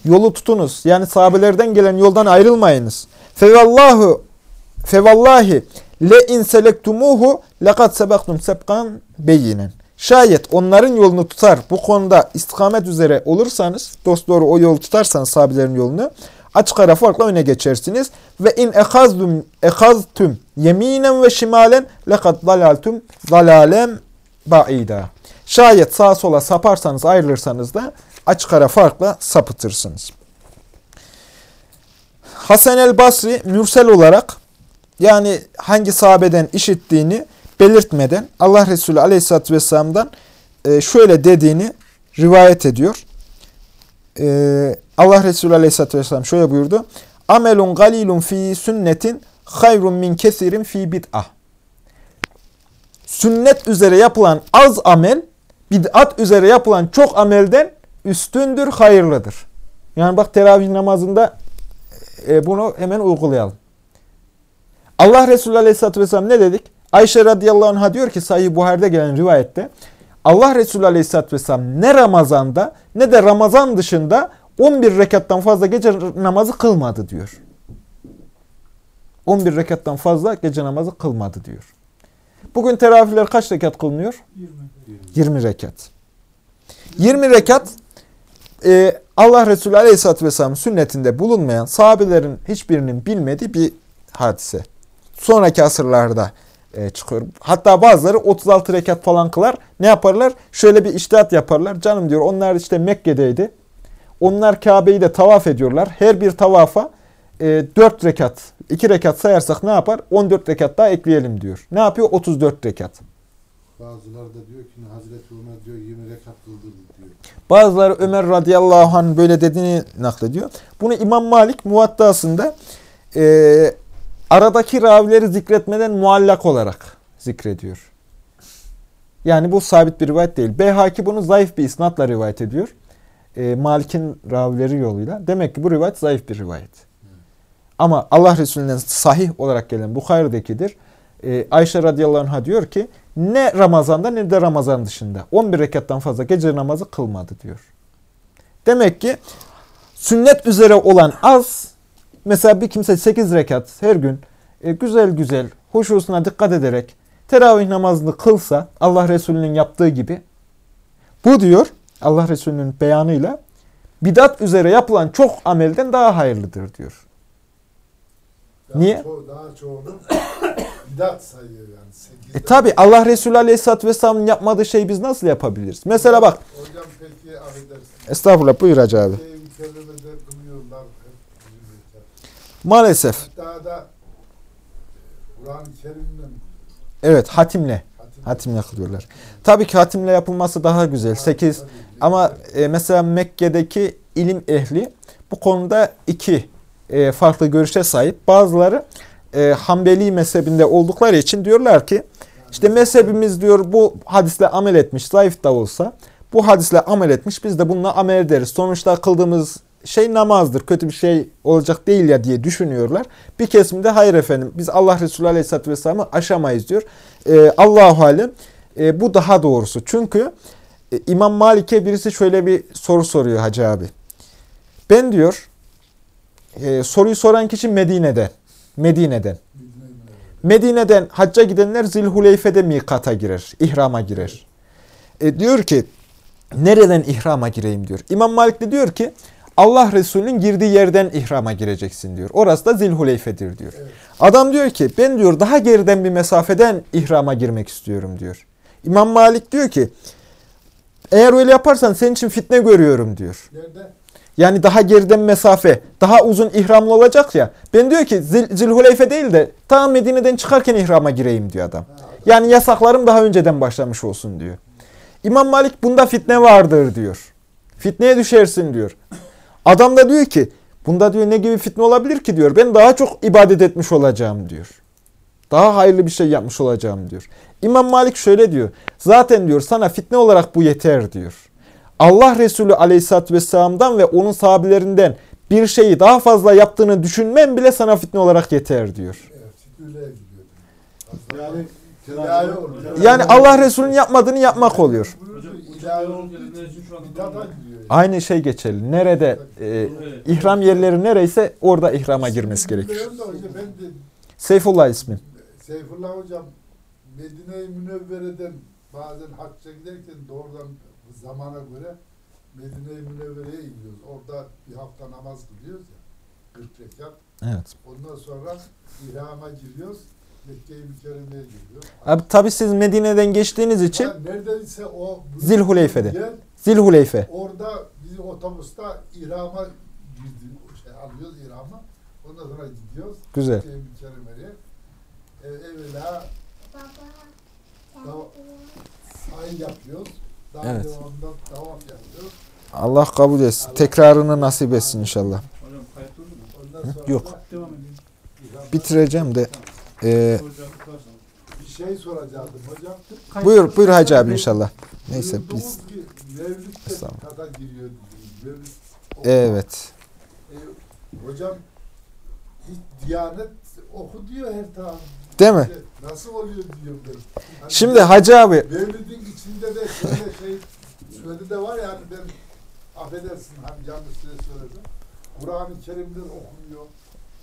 Yolu tutunuz. Yani sahabelerden gelen yoldan ayrılmayınız. Fevallahu fevallahi le in selektumuhu lekad sebektum sebkan beyinen. Şayet onların yolunu tutar, bu konuda istikamet üzere olursanız, dosdoğru o yolu tutarsanız sahabelerin yolunu, açık ara farkla öne geçersiniz. Ve in ekaztum ekaztum yeminen ve şimalen lekad dalaltum dalalem ba'ida. Şayet sağa sola saparsanız, ayrılırsanız da açık farkla sapıtırsınız. Hasan el Basri mürsel olarak yani hangi sahabeden işittiğini belirtmeden Allah Resulü Aleyhisselatü Vesselam'dan e, şöyle dediğini rivayet ediyor. E, Allah Resulü Aleyhisselatü Vesselam şöyle buyurdu. Amelun galilun fi sünnetin hayrun min kesirin fi bid'ah. Sünnet üzere yapılan az amel, bid'at üzere yapılan çok amelden üstündür, hayırlıdır. Yani bak teravih namazında e, bunu hemen uygulayalım. Allah Resulü Aleyhisselatü Vesselam ne dedik? Ayşe radıyallahu anh'a diyor ki Sahih Buhar'da gelen rivayette Allah Resulü Aleyhisselatü Vesselam ne Ramazan'da ne de Ramazan dışında 11 rekattan fazla gece namazı kılmadı diyor. 11 rekattan fazla gece namazı kılmadı diyor. Bugün teravihler kaç rekat kılınıyor?
20.
20 rekat. 20 rekat e, Allah Resulü Aleyhisselatü Vesselam sünnetinde bulunmayan sahabelerin hiçbirinin bilmediği bir hadise. Sonraki asırlarda e, çıkıyor. Hatta bazıları 36 rekat falan kılar. Ne yaparlar? Şöyle bir iştihat yaparlar. Canım diyor onlar işte Mekke'deydi. Onlar Kabe'yi de tavaf ediyorlar. Her bir tavafa e, 4 rekat, 2 rekat sayarsak ne yapar? 14 rekat daha ekleyelim diyor. Ne yapıyor? 34 rekat.
Bazıları da diyor ki Hazreti Ömer diyor 20 rekat kıldırdı.
Bazıları Ömer radıyallahu anh böyle dediğini naklediyor. Bunu İmam Malik muvattasında e, aradaki ravileri zikretmeden muallak olarak zikrediyor. Yani bu sabit bir rivayet değil. Beyhaki bunu zayıf bir isnatla rivayet ediyor. E, Malik'in ravileri yoluyla. Demek ki bu rivayet zayıf bir rivayet. Ama Allah Resulü'nden sahih olarak gelen Bukhari'dekidir. E, Ayşe radıyallahu anh'a diyor ki ne Ramazan'da ne de Ramazan dışında 11 rekattan fazla gece namazı kılmadı diyor. Demek ki sünnet üzere olan az mesela bir kimse 8 rekat her gün e, güzel güzel, huşusuna dikkat ederek teravih namazını kılsa Allah Resulü'nün yaptığı gibi bu diyor Allah Resulü'nün beyanıyla bidat üzere yapılan çok amelden daha hayırlıdır diyor.
Daha
Niye?
Çoğu, daha çoğunu bidat sayıyor yani. Sekizden-
E tabi Allah Resulü Aleyhisselatü Vesselam'ın yapmadığı şeyi biz nasıl yapabiliriz? Mesela bak,
Hocam peki affedersin.
estağfurullah buyur Hacı abi. Maalesef,
Hatta Kur'an-ı Kerim'le
evet hatimle,
hatim,
hatimle kılıyorlar. Tabii ki hatimle yapılması daha güzel, 8.
Tabii,
Ama e, mesela Mekke'deki ilim ehli bu konuda iki e, farklı görüşe sahip. Bazıları e, Hanbeli mezhebinde oldukları için diyorlar ki işte mezhebimiz diyor bu hadisle amel etmiş, zayıf da olsa bu hadisle amel etmiş biz de bununla amel ederiz. Sonuçta kıldığımız şey namazdır, kötü bir şey olacak değil ya diye düşünüyorlar. Bir kesim de hayır efendim biz Allah Resulü Aleyhisselatü Vesselam'ı aşamayız diyor. E, Allahu Alem e, bu daha doğrusu. Çünkü e, İmam Malik'e birisi şöyle bir soru soruyor Hacı abi. Ben diyor e, soruyu soran kişi Medine'den. Medine'den. Medine'den hacca gidenler Zilhuleyfe'de mikata girer, ihrama girer. E, diyor ki nereden ihrama gireyim diyor. İmam Malik de diyor ki Allah Resulü'nün girdiği yerden ihrama gireceksin diyor. Orası da Zilhuleyfe'dir diyor.
Evet.
Adam diyor ki ben diyor daha geriden bir mesafeden ihrama girmek istiyorum diyor. İmam Malik diyor ki eğer öyle yaparsan senin için fitne görüyorum diyor.
Nerede?
Yani daha geriden mesafe, daha uzun ihramlı olacak ya. Ben diyor ki Zil, Zilhuleyfe değil de ta Medine'den çıkarken ihrama gireyim diyor adam. Yani yasaklarım daha önceden başlamış olsun diyor. İmam Malik bunda fitne vardır diyor. Fitneye düşersin diyor. Adam da diyor ki bunda diyor ne gibi fitne olabilir ki diyor. Ben daha çok ibadet etmiş olacağım diyor. Daha hayırlı bir şey yapmış olacağım diyor. İmam Malik şöyle diyor. Zaten diyor sana fitne olarak bu yeter diyor. Allah Resulü Aleyhisselatü Vesselam'dan ve onun sahabelerinden bir şeyi daha fazla yaptığını düşünmen bile sana fitne olarak yeter diyor.
Yani.
Yani Allah Resulü'nün yapmadığını yapmak oluyor. Aynı şey geçerli. Nerede e, ihram yerleri nereyse orada ihrama girmesi gerekir. Seyfullah ismi.
Seyfullah hocam Medine-i Münevvere'den bazen hacca giderken doğrudan zamana göre Medine-i Münevvere'ye gidiyoruz. Orada bir hafta namaz kılıyoruz ya. 40 rekat.
Evet.
Ondan sonra İhrama giriyoruz. Mekke-i Mükerreme'ye giriyoruz.
Abi tabi siz Medine'den geçtiğiniz için
Ha, neredeyse o
Zilhuleyfe'de.
yer,
Zilhuleyfe.
orada bizi otobüste İhrama girdi, şey, alıyoruz İhrama. Ondan sonra gidiyoruz.
Güzel.
Mekke-i Mükerreme'ye. E, evvela Tamam. Say yapıyoruz. Daha
Evet. Allah kabul etsin. Tekrarını nasip etsin inşallah.
Hocam
Yok. Bitireceğim de. e,
Soracaklık varsa.
Bir şey soracaktım hocam.
buyur buyur Hacı abi inşallah. Neyse biz. Evet.
E, hocam hiç Diyanet oku diyor her taraf.
Değil mi?
Nasıl oluyor diyorum ben. Hani
Şimdi Hacı abi
Mevlid'in içinde de şöyle şey şöyle de var ya hani ben affedersin hani yanlış şey söyledim. Kur'an-ı Kerim'den okunuyor.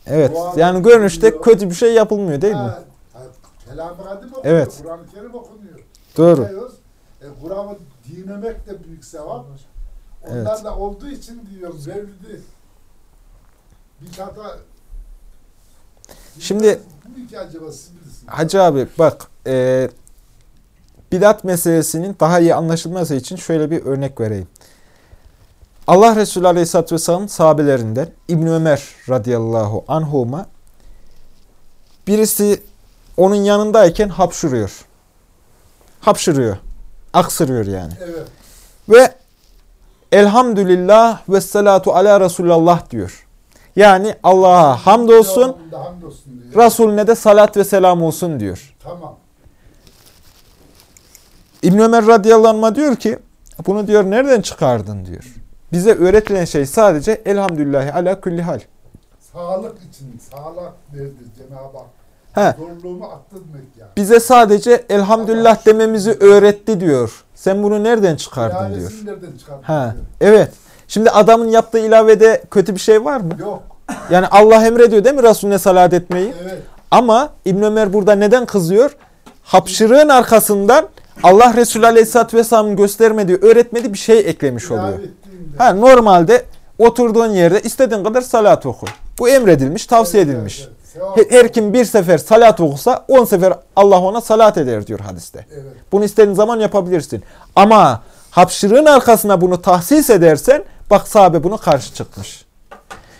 evet yani görünüşte kötü bir şey yapılmıyor değil mi?
Ha, ha, Kelam-ı Kadim okunuyor.
Evet.
Kur'an-ı Kerim okunuyor.
Doğru.
Diyoruz, E, Kur'an'ı dinlemek de büyük sevap. Onlar
Evet.
da olduğu için diyorum Mevlid'i bir kata
Şimdi-
ki acaba siz bilirsiniz.
Hacı abi bak e, bidat meselesinin daha iyi anlaşılması için şöyle bir örnek vereyim. Allah Resulü Aleyhisselatü Vesselam'ın sahabelerinden İbn Ömer radıyallahu anhuma birisi onun yanındayken hapşırıyor. Hapşırıyor. Aksırıyor yani.
Evet.
Ve elhamdülillah ve salatu ala Resulallah diyor. Yani Allah'a hamdolsun,
hamdolsun diyor.
Resulüne de salat ve selam olsun diyor.
Tamam.
İbn Ömer radıyallahu anh diyor ki bunu diyor nereden çıkardın diyor. Bize öğretilen şey sadece elhamdülillahi ala kulli hal.
Sağlık için sağlık verdi Cenab-ı Hak.
He,
Zorluğumu attı demek yani.
bize sadece elhamdülillah dememizi öğretti diyor. Sen bunu nereden çıkardın diyor.
İlavesini nereden çıkardın
Ha,
diyor.
evet. Şimdi adamın yaptığı ilavede kötü bir şey var mı?
Yok.
Yani Allah emrediyor değil mi Resulüne salat etmeyi?
Evet.
Ama İbn Ömer burada neden kızıyor? Hapşırığın arkasından Allah Resulü Aleyhisselatü Vesselam'ın göstermediği, öğretmediği bir şey eklemiş oluyor. Ha, normalde oturduğun yerde istediğin kadar salat oku. Bu emredilmiş, tavsiye edilmiş. Her her kim bir sefer salat okusa on sefer Allah ona salat eder diyor hadiste.
Evet.
Bunu istediğin zaman yapabilirsin. Ama hapşırığın arkasına bunu tahsis edersen bak sahabe bunu karşı çıkmış.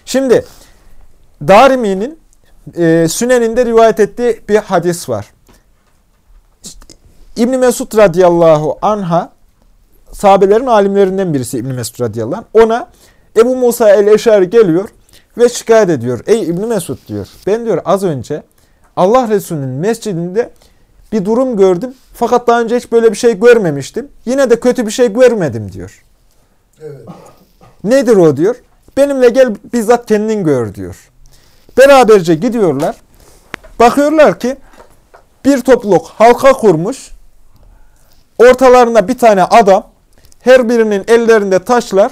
Şimdi Darimi'nin e, Sünen'inde rivayet ettiği bir hadis var. İbn Mesud radıyallahu anha sahabelerin alimlerinden birisi İbn Mesud radıyallahu anh. Ona Ebu Musa el-Eşari geliyor ve şikayet ediyor. Ey İbn Mesud diyor. Ben diyor az önce Allah Resulü'nün mescidinde bir durum gördüm. Fakat daha önce hiç böyle bir şey görmemiştim. Yine de kötü bir şey görmedim diyor.
Evet.
Nedir o diyor. Benimle gel bizzat kendin gör diyor. Beraberce gidiyorlar. Bakıyorlar ki bir topluluk halka kurmuş. Ortalarında bir tane adam. Her birinin ellerinde taşlar.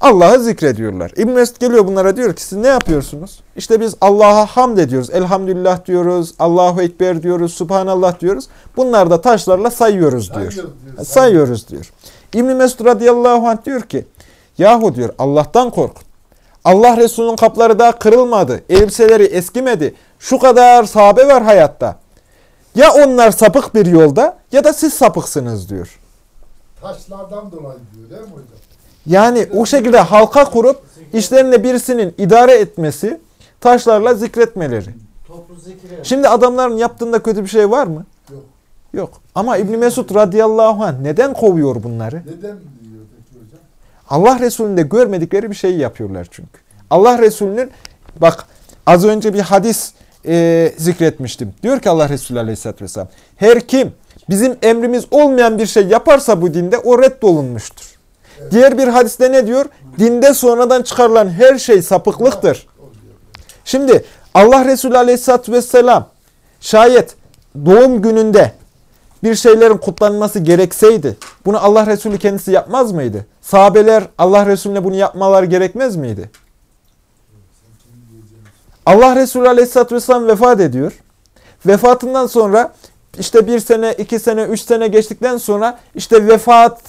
Allah'ı zikrediyorlar. İbn Mesud geliyor bunlara diyor ki siz ne yapıyorsunuz? İşte biz Allah'a hamd ediyoruz. Elhamdülillah diyoruz. Allahu Ekber diyoruz. Subhanallah diyoruz. Bunlar da taşlarla sayıyoruz diyor.
Sayıyoruz diyor.
Sayıyoruz diyor. İbn Mesud radıyallahu anh diyor ki yahu diyor Allah'tan korkun. Allah Resulü'nün kapları daha kırılmadı. Elbiseleri eskimedi. Şu kadar sahabe var hayatta. Ya onlar sapık bir yolda ya da siz sapıksınız diyor.
Taşlardan dolayı diyor değil mi hocam?
Yani o şekilde halka kurup işlerinde birisinin idare etmesi, taşlarla zikretmeleri. Şimdi adamların yaptığında kötü bir şey var mı?
Yok.
Yok. Ama İbn Mesud radıyallahu anh neden kovuyor bunları?
Neden?
Allah Resulü'nde görmedikleri bir şeyi yapıyorlar çünkü. Allah Resulü'nün bak az önce bir hadis e, zikretmiştim. Diyor ki Allah Resulü Aleyhisselatü Vesselam her kim bizim emrimiz olmayan bir şey yaparsa bu dinde o reddolunmuştur. Diğer bir hadiste ne diyor? Dinde sonradan çıkarılan her şey sapıklıktır. Şimdi Allah Resulü Aleyhisselatü Vesselam şayet doğum gününde bir şeylerin kutlanması gerekseydi bunu Allah Resulü kendisi yapmaz mıydı? Sahabeler Allah Resulüne bunu yapmaları gerekmez miydi? Allah Resulü Aleyhisselatü Vesselam vefat ediyor. Vefatından sonra işte bir sene, iki sene, üç sene geçtikten sonra işte vefat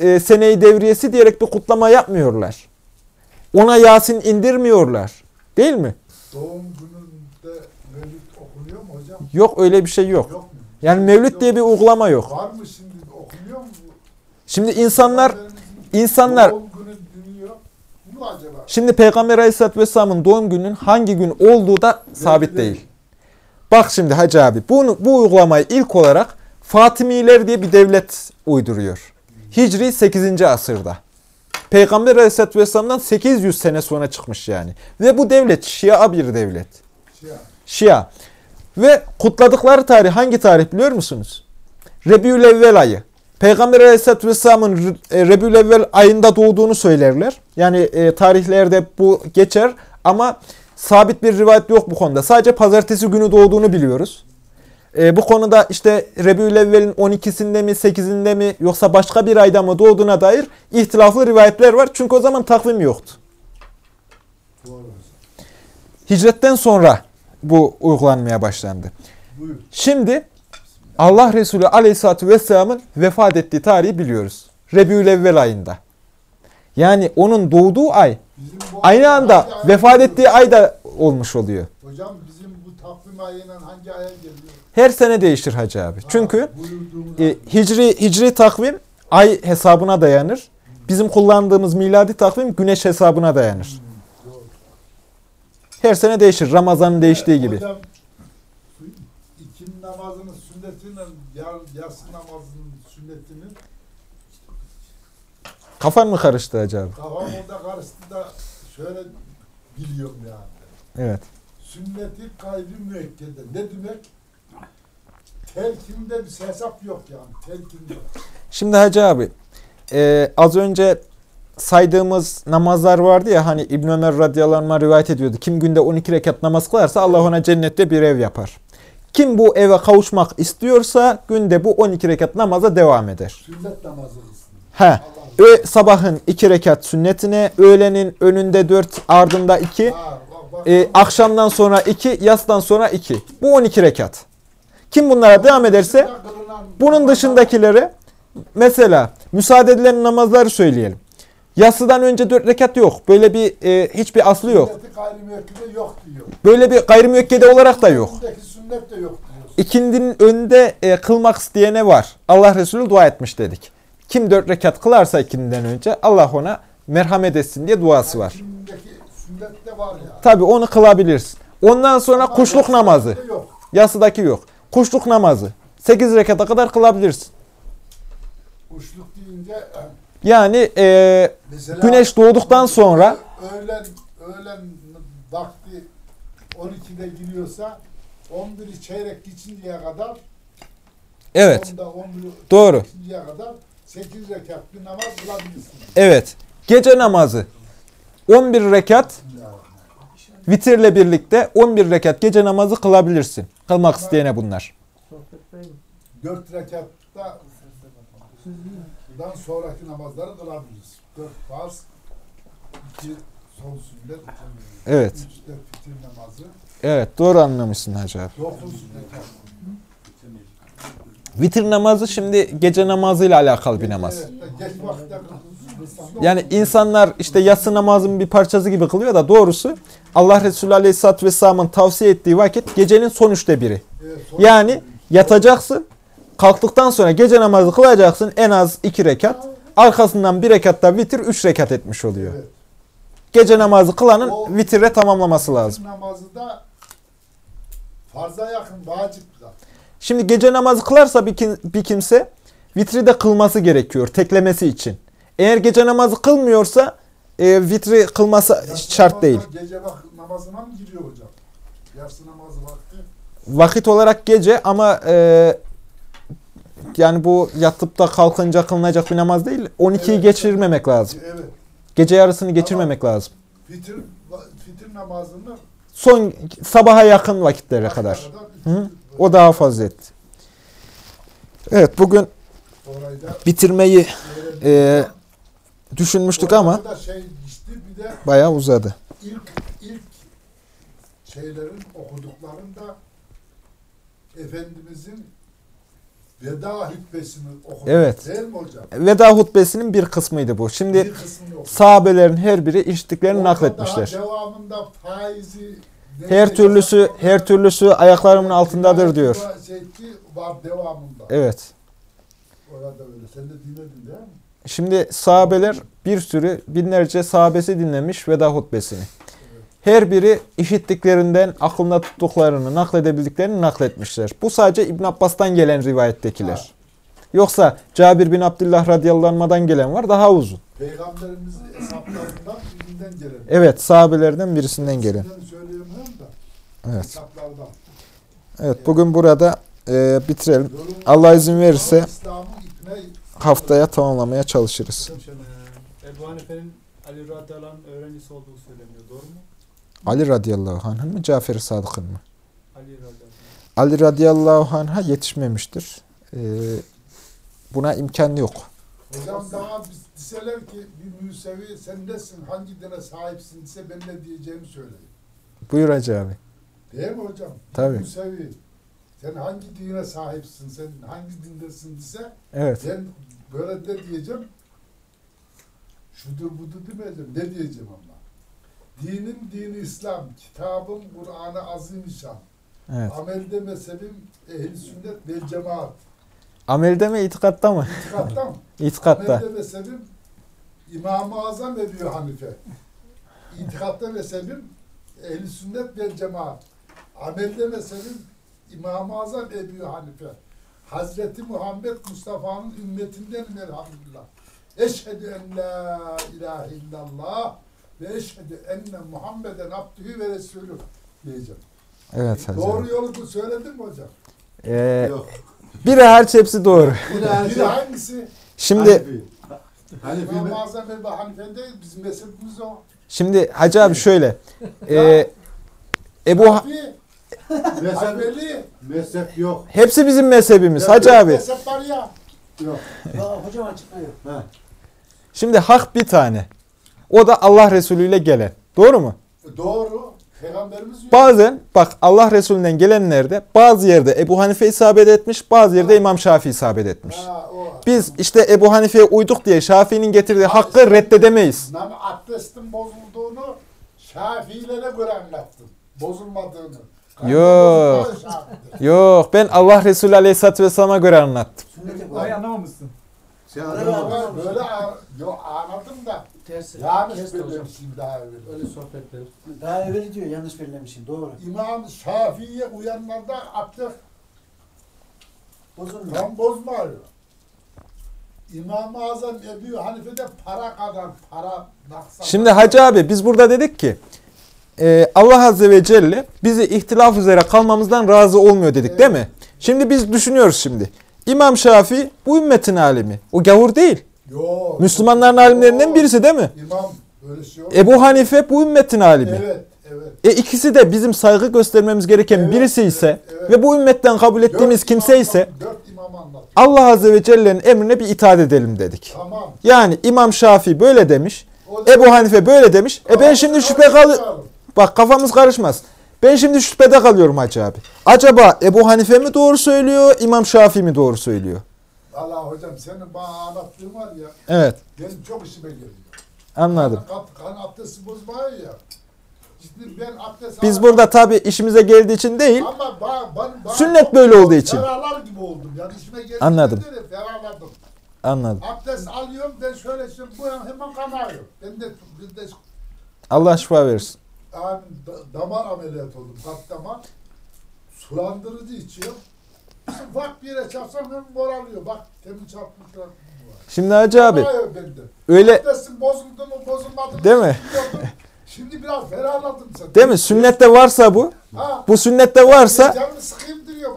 e, seneyi devriyesi diyerek bir kutlama yapmıyorlar. Ona Yasin indirmiyorlar. Değil mi?
Doğum gününde mevlüt okunuyor mu hocam?
Yok öyle bir şey yok.
Yok?
Yani mevlüt diye bir uygulama yok.
Var mı şimdi okunuyor mu?
Şimdi insanlar insanlar? Şimdi Peygamber Aleyhisselatü Vesselam'ın doğum gününün hangi gün olduğu da sabit
değil.
değil. Bak şimdi Hacı abi bunu, bu uygulamayı ilk olarak Fatimiler diye bir devlet uyduruyor. Hicri 8. asırda. Peygamber Aleyhisselatü Vesselam'dan 800 sene sonra çıkmış yani. Ve bu devlet Şia bir devlet.
Yani.
Şia. Ve kutladıkları tarih hangi tarih biliyor musunuz? Rebiülevvel ayı. Peygamber Aleyhisselatü Vesselam'ın e, Rebiülevvel ayında doğduğunu söylerler. Yani e, tarihlerde bu geçer ama sabit bir rivayet yok bu konuda. Sadece pazartesi günü doğduğunu biliyoruz. E, bu konuda işte Rebiülevvel'in 12'sinde mi 8'inde mi yoksa başka bir ayda mı doğduğuna dair ihtilaflı rivayetler var. Çünkü o zaman takvim yoktu. Hicretten sonra bu uygulanmaya başlandı.
Buyur.
Şimdi Allah Resulü Aleyhisselatü Vesselam'ın vefat ettiği tarihi biliyoruz. Rebiülevvel ayında. Yani onun doğduğu ay aynı anda vefat ettiği ayda olmuş oluyor.
Hocam bizim bu takvim ayıyla hangi aya geliyor?
Her sene değişir Hacı abi. Çünkü
Ha,
e, hicri, hicri takvim ay hesabına dayanır. Bizim kullandığımız miladi takvim güneş hesabına dayanır. Her sene değişir. Ramazan'ın değiştiği gibi.
Hocam ikindi namazının sünnetiyle yatsı namazının sünnetinin
Kafan mı karıştı Hacı abi?
kafam orada karıştı da şöyle biliyorum yani.
Evet.
Sünneti kaydı müekkede. Ne demek? Telkinde bir hesap yok yani. Telkinde.
Şimdi Hacı abi e, az önce saydığımız namazlar vardı ya hani İbn Ömer radıyallahu rivayet ediyordu. Kim günde 12 rekat namaz kılarsa Allah ona cennette bir ev yapar. Kim bu eve kavuşmak istiyorsa günde bu 12 rekat namaza devam eder.
Sünnet namazı.
He. Ö, sabahın 2 rekat sünnetine, öğlenin önünde 4 ardında 2,
Ha, bak,
e, akşamdan sonra 2, yastan sonra 2. Bu 12 rekat. Kim bunlara devam ederse bunun dışındakileri mesela müsaade edilen namazları söyleyelim. Yatsıdan önce 4 rekat yok. Böyle bir e, hiçbir aslı yok.
Sünneti gayrimüekkide yok diyor.
Böyle bir gayrimüekkede olarak da yok.
Sünnetindeki sünnet de yok diyor.
İkindinin önünde e, kılmak isteyene var. Allah Resulü dua etmiş dedik. Kim dört rekat kılarsa ikindiden önce Allah ona merhamet etsin diye duası var.
Şimdiki sünnet de var ya.
Tabi onu kılabilirsin. Ondan sonra kuşluk namazı.
Yok.
Yasıdaki yok. Kuşluk namazı. 8 rekata kadar kılabilirsin.
Kuşluk deyince
Yani e,
mesela
güneş doğduktan sonra
öğlen öğlen vakti 12'de giriyorsa 11'i çeyrek geçinceye kadar
evet
10'da 11'i
Doğru.
kadar 8 rekat bir namaz kılabilirsin.
evet gece namazı 11 rekat vitirle birlikte 11 rekat gece namazı kılabilirsin. Kılmak isteyene bunlar.
Sohbet değil mi?
4 rekatta dan sonraki namazları kılabiliriz. 4 farz, 2 son sünnet,
Evet.
3 de fitir namazı,
Evet doğru anlamışsın Hacı abi.
9 rekat.
Vitir namazı şimdi gece namazıyla alakalı bir namaz.
Evet, geç vakitte kılıyorsun.
Yani insanlar işte yatsı namazın bir parçası gibi kılıyor da doğrusu Allah Resulü Aleyhisselatü Vesselam'ın tavsiye ettiği vakit gecenin son üçte biri. Yani yatacaksın, kalktıktan sonra gece namazı kılacaksın en az iki rekat. Arkasından bir rekatta vitir üç rekat etmiş oluyor.
Evet.
Gece namazı kılanın
O-
vitire tamamlaması lazım.
Namazı da farza yakın vacip.
Şimdi gece namazı kılarsa bir, kim- bir kimse vitri de kılması gerekiyor teklemesi için. Eğer gece namazı kılmıyorsa e, vitri kılması
Yatsı
şart değil.
Gece vak namazına mı giriyor hocam? Yatsı namazı vakti.
Vakit olarak gece ama e, yani bu yatıp da kalkınca kılınacak bir namaz değil. 12'yi
Evet.
geçirmemek lazım.
Evet.
Gece yarısını geçirmemek lazım.
Fitir, fitir namazını
Son sabaha yakın vakitlere kadar. Hı? O daha faziletli. Evet bugün bitirmeyi e, düşünmüştük ama
şey işte
bayağı uzadı.
ilk ilk şeylerin okuduklarında Efendimizin veda hutbesini okuduk.
Evet.
Değil mi hocam?
Veda hutbesinin bir kısmıydı bu. Şimdi
bir
sahabelerin her biri içtiklerini
Orada
nakletmişler.
Devamında faizi
Her türlüsü her türlüsü ayaklarımın altındadır diyor.
Şey.
Evet.
Orada öyle. Sen de dinledin değil mi?
Şimdi sahabeler bir sürü binlerce sahabesi dinlemiş veda hutbesini. Her biri işittiklerinden aklında tuttuklarını, nakledebildiklerini nakletmişler. Bu sadece İbn Abbas'tan gelen rivayettekiler. Yoksa Cabir bin Abdullah radıyallahu anh'dan gelen var daha uzun.
Peygamberimizin hesaplarından birinden gelen.
Evet sahabelerden birisinden gelen. Evet. Evet bugün burada e, bitirelim. Allah izin verirse haftaya tamamlamaya çalışırız.
Ee, Ebu Hanife'nin Ali radıyallahu öğrencisi olduğu söyleniyor. Doğru mu?
Ali radıyallahu anh'ın mı Cafer-i Sadık'ın mı?
Ali radıyallahu.
Ali radıyallahu anh'a yetişmemiştir. E, buna imkan yok.
Hocam daha biz deseler ki bir Musevi sen nesin, hangi dine sahipsin dese ben ne diyeceğimi söyleyin.
Buyur Hacı abi.
Değil mi hocam?
Tabii.
Musevi sen hangi dine sahipsin, sen hangi dindesin dese
Evet.
ben böyle ne diyeceğim? Şudur budur demeyeceğim. Ne diyeceğim ama? Dinim dini İslam, kitabım Kur'an-ı Azimüşşan.
Evet.
Amelde mezhebim ehl sünnet vel cemaat.
Amelde mi itikatta mı?
İtikatta mı?
İtikatta.
Amelde mezhebim İmam-ı Azam Ebu Hanife. İtikatta mezhebim ehl sünnet vel cemaat. Amelde mezhebim İmam-ı Azam Ebu Hanife. Hazreti Muhammed Mustafa'nın ümmetindenim elhamdülillah. Eşhedü en la ilahe illallah ve eşhedü enne Muhammeden abdühü ve resulü diyeceğim.
Evet Hacı
Doğru yolu bu söyledin mi hocam?
Ee,
Yok.
biri hariç hepsi doğru.
Bir de her
Biri hangisi?
Şimdi
Hanefi. Hanefi mi?
İmam-ı Azam Ebu Hanife değil, bizim mezhebimiz o.
şimdi Hacı abi şöyle. Ee, Ebu Ha-
Hafi,
Mezhep,
Hanbeli.
mezhep yok.
hepsi bizim mezhebimiz Hacı abi.
Mezhep var ya.
Yok.
Hocam açıklayın.
Ha.
Şimdi hak bir tane. O da Allah Resulü ile gelen. Doğru mu?
Doğru. Peygamberimiz yok.
Bazen bak Allah Resulü'nden gelenlerde bazı yerde Ebu Hanife isabet etmiş, bazı yerde İmam Şafii isabet etmiş.
Ha, o.
Biz işte Ebu Hanife'ye uyduk diye Şafii'nin getirdiği hakkı reddedemeyiz.
Nam abdestin bozulduğunu Şafiilere göre anlattım. Bozulmadığını.
Yok.
Bozulmadı Şafii'de.
Yok ben Allah Resulü Aleyhisselatü Vesselam'a göre anlattım.
Orayı anlamamışsın.
Sen
yapma.
Böyle, böyle a- yok anladım da
Tersi.
yanlış belirmişim daha evvel.
Öyle sohbetler.
Daha evvel diyor yanlış belirlemişsin. Doğru.
İmam Şafii'ye uyanlarda abdest
Bozulmuyor.
tam bozmuyor. İmam-ı Azam Ebu Hanife'de para kadar para naksa.
Şimdi Hacı abi biz burada dedik ki e, Allah Azze ve Celle bizi ihtilaf üzere kalmamızdan razı olmuyor dedik değil mi? Şimdi biz düşünüyoruz şimdi. İmam Şafii bu ümmetin alimi. O gavur değil.
Yok.
Müslümanların alimlerinden birisi değil mi?
İmam yok.
Ebu Hanife bu ümmetin alimi.
Evet, evet.
E ikisi de bizim saygı göstermemiz gereken
Evet,
birisi ise
evet, evet.
ve bu ümmetten kabul ettiğimiz
Dört
kimse ise. Allah Azze ve Celle'nin emrine bir itaat edelim dedik.
Tamam.
Yani İmam Şafii böyle demiş, Ebu Hanife böyle demiş. E ben şimdi şüphe kalı. Bak kafamız karışmaz. Ben şimdi şüphede kalıyorum Hacı abi. Acaba Ebu Hanife mi doğru söylüyor, İmam Şafii mi doğru söylüyor?
Allah hocam senin bana anlattığın var ya
Evet,
benim çok işime geliyor.
anladım.
Kan, kan abdesti bozmuyor ya. Şimdi ben abdest
Biz burada tabii işimize geldiği için değil,
ama ba, ba, ba,
Sünnet böyle olduğu için.
Ferahlar gibi oldum. Yani işime geldiğinde
Anladım.
de Ferahladım.
anladım.
Abdest alıyorum ben şöyle şimdi bu hemen kanıyor. Ben de, ben de
Allah şifa versin.
Da- damar ameliyatı oldum. Kalp damar. Sulandırıcı içiyorum. Ufak bir yere çarpsam hemen moralıyor. Bak temin çarpmışlar.
Şimdi Hacı abi, öyle
Abdestin bozuldu mu bozulmadı mı?
Değil mi?
Şimdi biraz ferahladım sen.
değil mi? Sünnette varsa bu,
Ha.
bu sünnette varsa.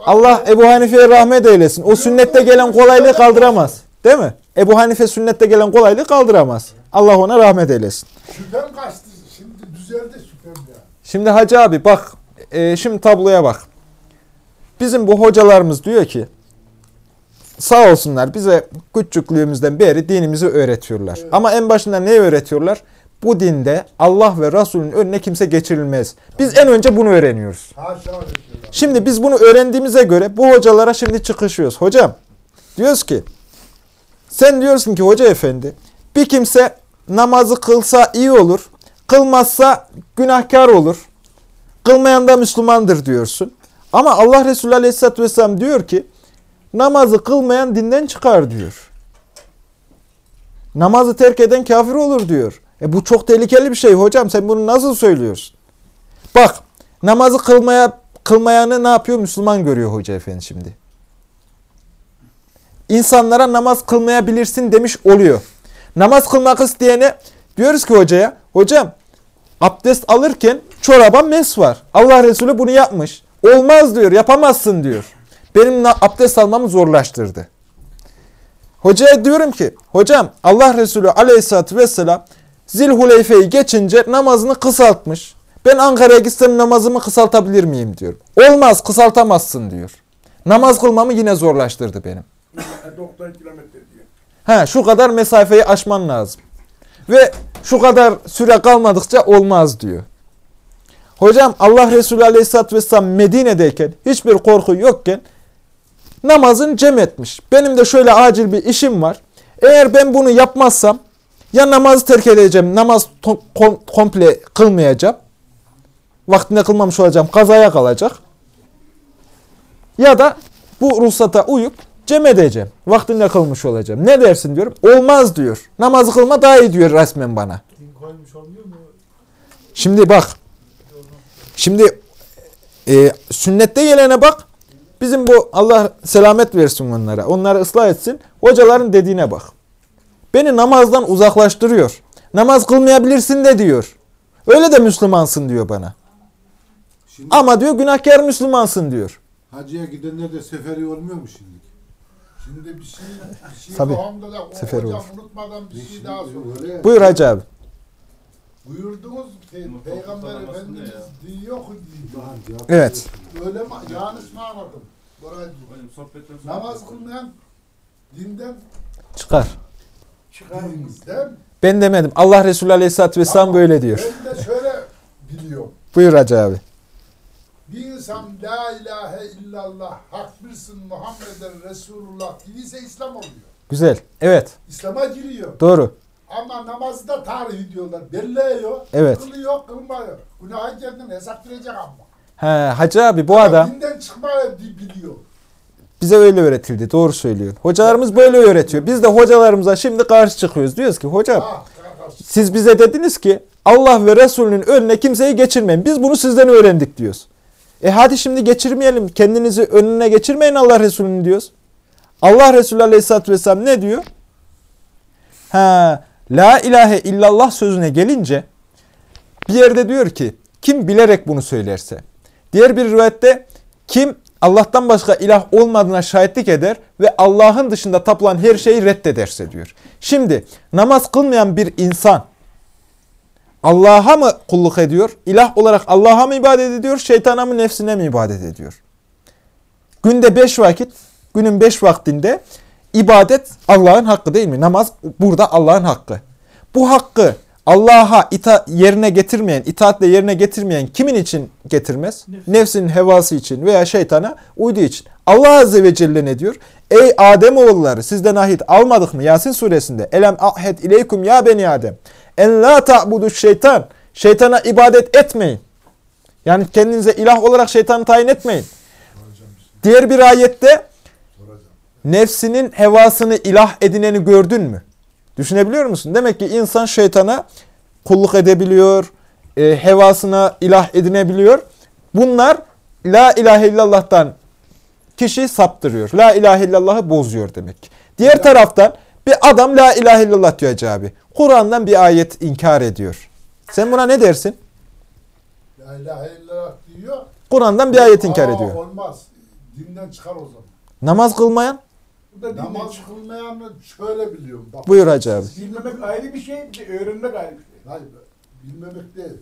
Allah Ebu Hanife'ye rahmet eylesin. O sünnette gelen kolaylığı kaldıramaz. Değil mi? Ebu Hanife sünnette gelen kolaylığı kaldıramaz. Allah ona rahmet eylesin.
Şüphem kaçtı. Şimdi düzeldi.
Şimdi Hacı abi bak, e, şimdi tabloya bak. Bizim bu hocalarımız diyor ki, sağ olsunlar bize küçüklüğümüzden beri dinimizi öğretiyorlar.
Evet.
Ama en başında ne öğretiyorlar? Bu dinde Allah ve Resulün önüne kimse geçirilmez. Biz en önce bunu öğreniyoruz. Şimdi biz bunu öğrendiğimize göre bu hocalara şimdi çıkışıyoruz. Hocam diyoruz ki sen diyorsun ki hoca efendi bir kimse namazı kılsa iyi olur. Kılmazsa günahkar olur. Kılmayan da Müslümandır diyorsun. Ama Allah Resulü Aleyhisselatü Vesselam diyor ki namazı kılmayan dinden çıkar diyor. Namazı terk eden kafir olur diyor. E bu çok tehlikeli bir şey hocam. Sen bunu nasıl söylüyorsun? Bak namazı kılmaya kılmayanı ne yapıyor? Müslüman görüyor hoca efendi şimdi. İnsanlara namaz kılmayabilirsin demiş oluyor. Namaz kılmak isteyene diyoruz ki hocaya, hocam abdest alırken çoraba mes var. Allah Resulü bunu yapmış. Olmaz diyor, yapamazsın diyor. Benim abdest almamı zorlaştırdı. Hocaya diyorum ki, hocam Allah Resulü aleyhissalatü vesselam Zilhuleyfe'yi geçince namazını kısaltmış. Ben Ankara'ya gitsem namazımı kısaltabilir miyim diyor. Olmaz kısaltamazsın diyor. Namaz kılmamı yine zorlaştırdı benim.
90 kilometre diyor.
Ha şu kadar mesafeyi aşman lazım. Ve şu kadar süre kalmadıkça olmaz diyor. Hocam Allah Resulü Aleyhisselatü Vesselam Medine'deyken hiçbir korku yokken namazını cem etmiş. Benim de şöyle acil bir işim var. Eğer ben bunu yapmazsam ya namazı terk edeceğim, namaz kom- komple kılmayacağım. Vaktinde kılmamış olacağım, kazaya kalacak. Ya da bu ruhsata uyup cem edeceğim. Vaktinde kılmış olacağım. Ne dersin diyorum. Olmaz diyor. Namazı kılma daha iyi diyor resmen bana. Şimdi bak. Şimdi e, sünnette gelene bak. Bizim bu Allah selamet versin onlara. Onları ıslah etsin. Hocaların dediğine bak. Beni namazdan uzaklaştırıyor. Namaz kılmayabilirsin de diyor. Öyle de Müslümansın diyor bana.
Şimdi
Ama diyor günahkar Müslümansın diyor.
hacıya gidenler de seferi olmuyor mu şimdi?
Şimdi bir şey, bir şey
Tabii.
da o
Seferi
hocam
olur.
unutmadan bir şey
Şimdi
daha
öyle-
Buyur Hacı abi.
Buyurdunuz ki
Mutlaka
Peygamber Efendimiz diyor ki diyor.
Evet.
Öyle mi? Yanlış mı anladım? Namaz kılmayan dinden
Çıkar.
değil mi?
Ben demedim. Allah Resulü Aleyhisselatü Vesselam böyle diyor.
Ben de şöyle biliyorum.
Buyur Hacı abi.
Bir insan la ilahe illallah hak bilsin Muhammeden Resulullah dediyse İslam oluyor.
Güzel. Evet.
İslam'a giriyor.
Doğru.
Ama namazı da tarih diyorlar. Belleğiyor.
Evet.
Kılıyor, kılmıyor. Günaha kendini hesap verecek ama.
He, Hacı abi bu
Ama
adam
Dinden çıkmayı bi- biliyor.
bize öyle öğretildi. Doğru söylüyor. Hocalarımız böyle öğretiyor. Biz de hocalarımıza şimdi karşı çıkıyoruz. Diyoruz ki hocam
kardeş.
siz bize dediniz ki Allah ve Resulünün önüne kimseyi geçirmeyin. Biz bunu sizden öğrendik diyoruz. E hadi şimdi geçirmeyelim. Kendinizi önüne geçirmeyin Allah Resulü'nün diyoruz. Allah Resulü Aleyhisselatü Vesselam ne diyor? Ha, La ilahe illallah sözüne gelince bir yerde diyor ki kim bilerek bunu söylerse. Diğer bir rivayette kim Allah'tan başka ilah olmadığına şahitlik eder ve Allah'ın dışında tapılan her şeyi reddederse diyor. Şimdi namaz kılmayan bir insan Allah'a mı kulluk ediyor? İlah olarak Allah'a mı ibadet ediyor? Şeytana mı nefsine mi ibadet ediyor? Günde beş vakit, günün beş vaktinde ibadet Allah'ın hakkı değil mi? Namaz burada Allah'ın hakkı. Bu hakkı Allah'a yerine getirmeyen, itaatle yerine getirmeyen kimin için getirmez? Nefsinin hevası için veya şeytana uyduğu için. Allah Azze ve Celle ne diyor? Ey Adem oğulları sizden ahit almadık mı? Yasin suresinde. Elem ahed ileykum ya beni Adem. En la ta'budu şeytan. Şeytana ibadet etmeyin. Yani kendinize ilah olarak şeytanı tayin etmeyin. Diğer bir ayette nefsinin hevasını ilah edineni gördün mü? Düşünebiliyor musun? Demek ki insan şeytana kulluk edebiliyor, e, hevasına ilah edinebiliyor. Bunlar la ilahe illallah'tan kişi saptırıyor. La ilahe illallah'ı bozuyor demek. Diğer taraftan bir adam la ilahe illallah diyor Hacı abi. Kur'an'dan bir ayet inkar ediyor. Sen buna ne dersin?
La ilahe illallah diyor.
Kur'an'dan bir ayet inkar
Aa,
ediyor.
Olmaz. Dinden çıkar o zaman.
Namaz kılmayan?
Namaz kılmayanı şöyle biliyorum. Bak,
Buyur Hacı abi.
Bilmemek ayrı bir şey, öğrenmek ayrı bir şey.
Hayır, bilmemek değil.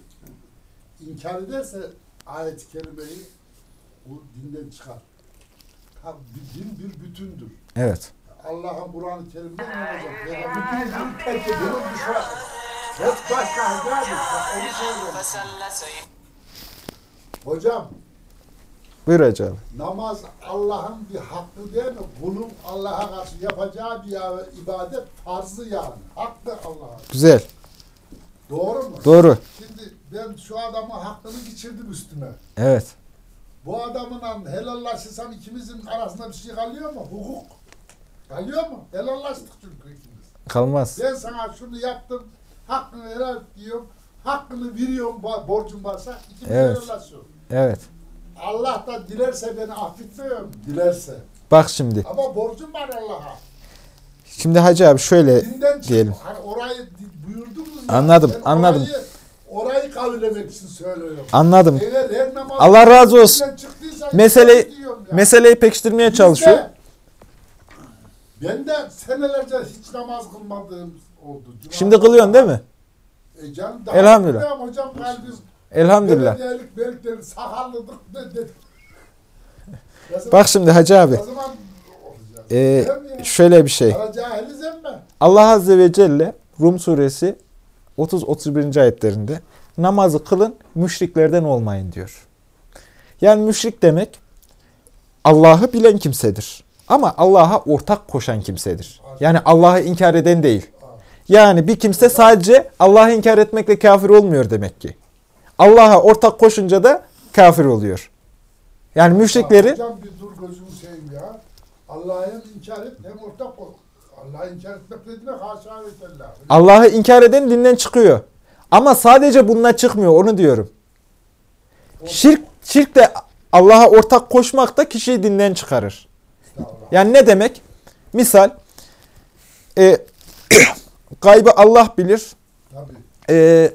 İnkar ederse ayet-i kerimeyi bu dinden çıkar. Ha, din bir bütündür.
Evet.
Allah'ın Kur'an-ı Kerim'de ne olacak? Peygamber bütün terk ediyor. Hep başka Bak onu söylüyorum. Hocam
Buyur abi.
namaz Allah'ın bir hakkı değil mi? Kulun Allah'a karşı yapacağı bir ibadet farzı yani. Hakkı Allah'a.
Güzel.
Doğru mu?
Doğru.
Şimdi ben şu adamın hakkını geçirdim üstüme.
Evet.
Bu adamla helallaşırsam ikimizin arasında bir şey kalıyor mu? Hukuk. Kalıyor mu? Helallaştık çünkü ikimiz.
Kalmaz.
Ben sana şunu yaptım, hakkını helal diyorum, hakkını veriyorum, bo- borcum varsa ikimiz
Evet.
helallaşıyoruz.
Evet.
Allah da dilerse beni affetmiyor, dilerse.
Bak şimdi.
Ama borcum var Allah'a.
Şimdi Hacı abi şöyle
Dinden çık-
diyelim.
Hani orayı buyurdunuz ya.
Anladım,
ben
anladım.
Orayı, orayı kabullemek için söylüyorum.
Anladım.
Eğer her
Allah razı olsun. Meseleyi-. Meseleyi pekiştirmeye
Biz
çalışıyor.
de- Ben de senelerce hiç namaz kılmadığım oldu. Cuma
Şimdi kılıyorsun değil mi?
E canım daha
Elhamdülillah.
Hocam kalbiz.
Elhamdülillah.
Belediyelik belkleri sakallıdık dedik.
Bak şimdi Hacı abi. E, şöyle bir şey. Allah Azze ve Celle Rum suresi 30-31. ayetlerinde namazı kılın müşriklerden olmayın diyor. Yani müşrik demek Allah'ı bilen kimsedir. Ama Allah'a ortak koşan kimsedir. Yani Allah'ı inkar eden değil. Yani bir kimse sadece Allah'ı inkar etmekle kafir olmuyor demek ki. Allah'a ortak koşunca da kafir oluyor. Yani müşrikleri
Hocam bir dur gözünü seveyim ya. Allah'ı inkar et hem ortak. Allah'ı inkar etmek ne demek? Haşa.
Allah'ı inkar eden dinden çıkıyor. Ama sadece bununla çıkmıyor onu diyorum. Şirk, şirk de Allah'a ortak koşmak da kişiyi dinden çıkarır. Yani ne demek? Misal e, gaybı Allah bilir.
Tabii.
E,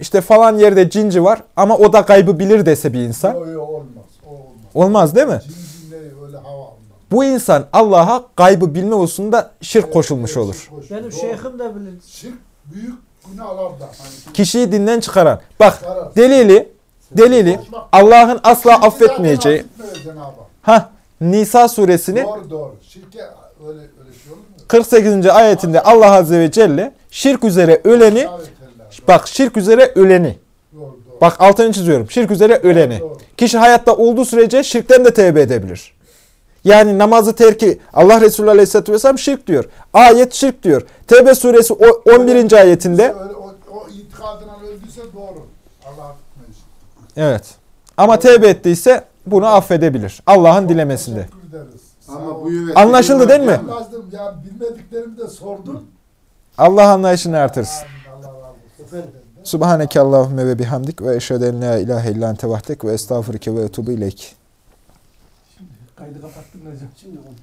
işte falan yerde cinci var ama o da gaybı bilir dese bir insan.
Yo, yo, olmaz. O olmaz.
Olmaz değil mi?
Cin cinleri öyle hava almaz.
Bu insan Allah'a gaybı bilme hususunda şirk koşulmuş
Evet,
olur.
şirk koşmuş.
Benim
Doğru.
şeyhim de bilir.
Şirk büyük günahlardan. Hani
Kişiyi dinden çıkaran. Bak
Çıkarar.
delili, delili Allah'ın asla affetmeyeceği. Ha Nisa suresinin
Doğru doğru. Şirke öyle öyle şey olur mu?
48. ayetinde Allah Azze ve Celle şirk üzere öleni bak şirk üzere öleni
Doğru doğru.
Bak altını çiziyorum. Şirk üzere öleni.
Doğru.
Kişi hayatta olduğu sürece şirkten de tevbe edebilir. Yani namazı terki Allah Resulü Aleyhisselatü Vesselam şirk diyor. Ayet şirk diyor. Tevbe suresi o- 11. ayetinde
Öyle, o, o itikadına öldüyse doğru. Allah
evet. Ama tevbe ettiyse bunu affedebilir. Allah'ın dilemesinde.
Ama bu
Anlaşıldı değil mi?
Ya bilmediklerimi de sordum.
Allah anlayışını artırsın. Subhaneke Allahümme ve bihamdik ve eşhedü en la ilahe illa ente ve estağfurike ve etubu ileyk.
Kaydı kapattın hocam.
Şimdi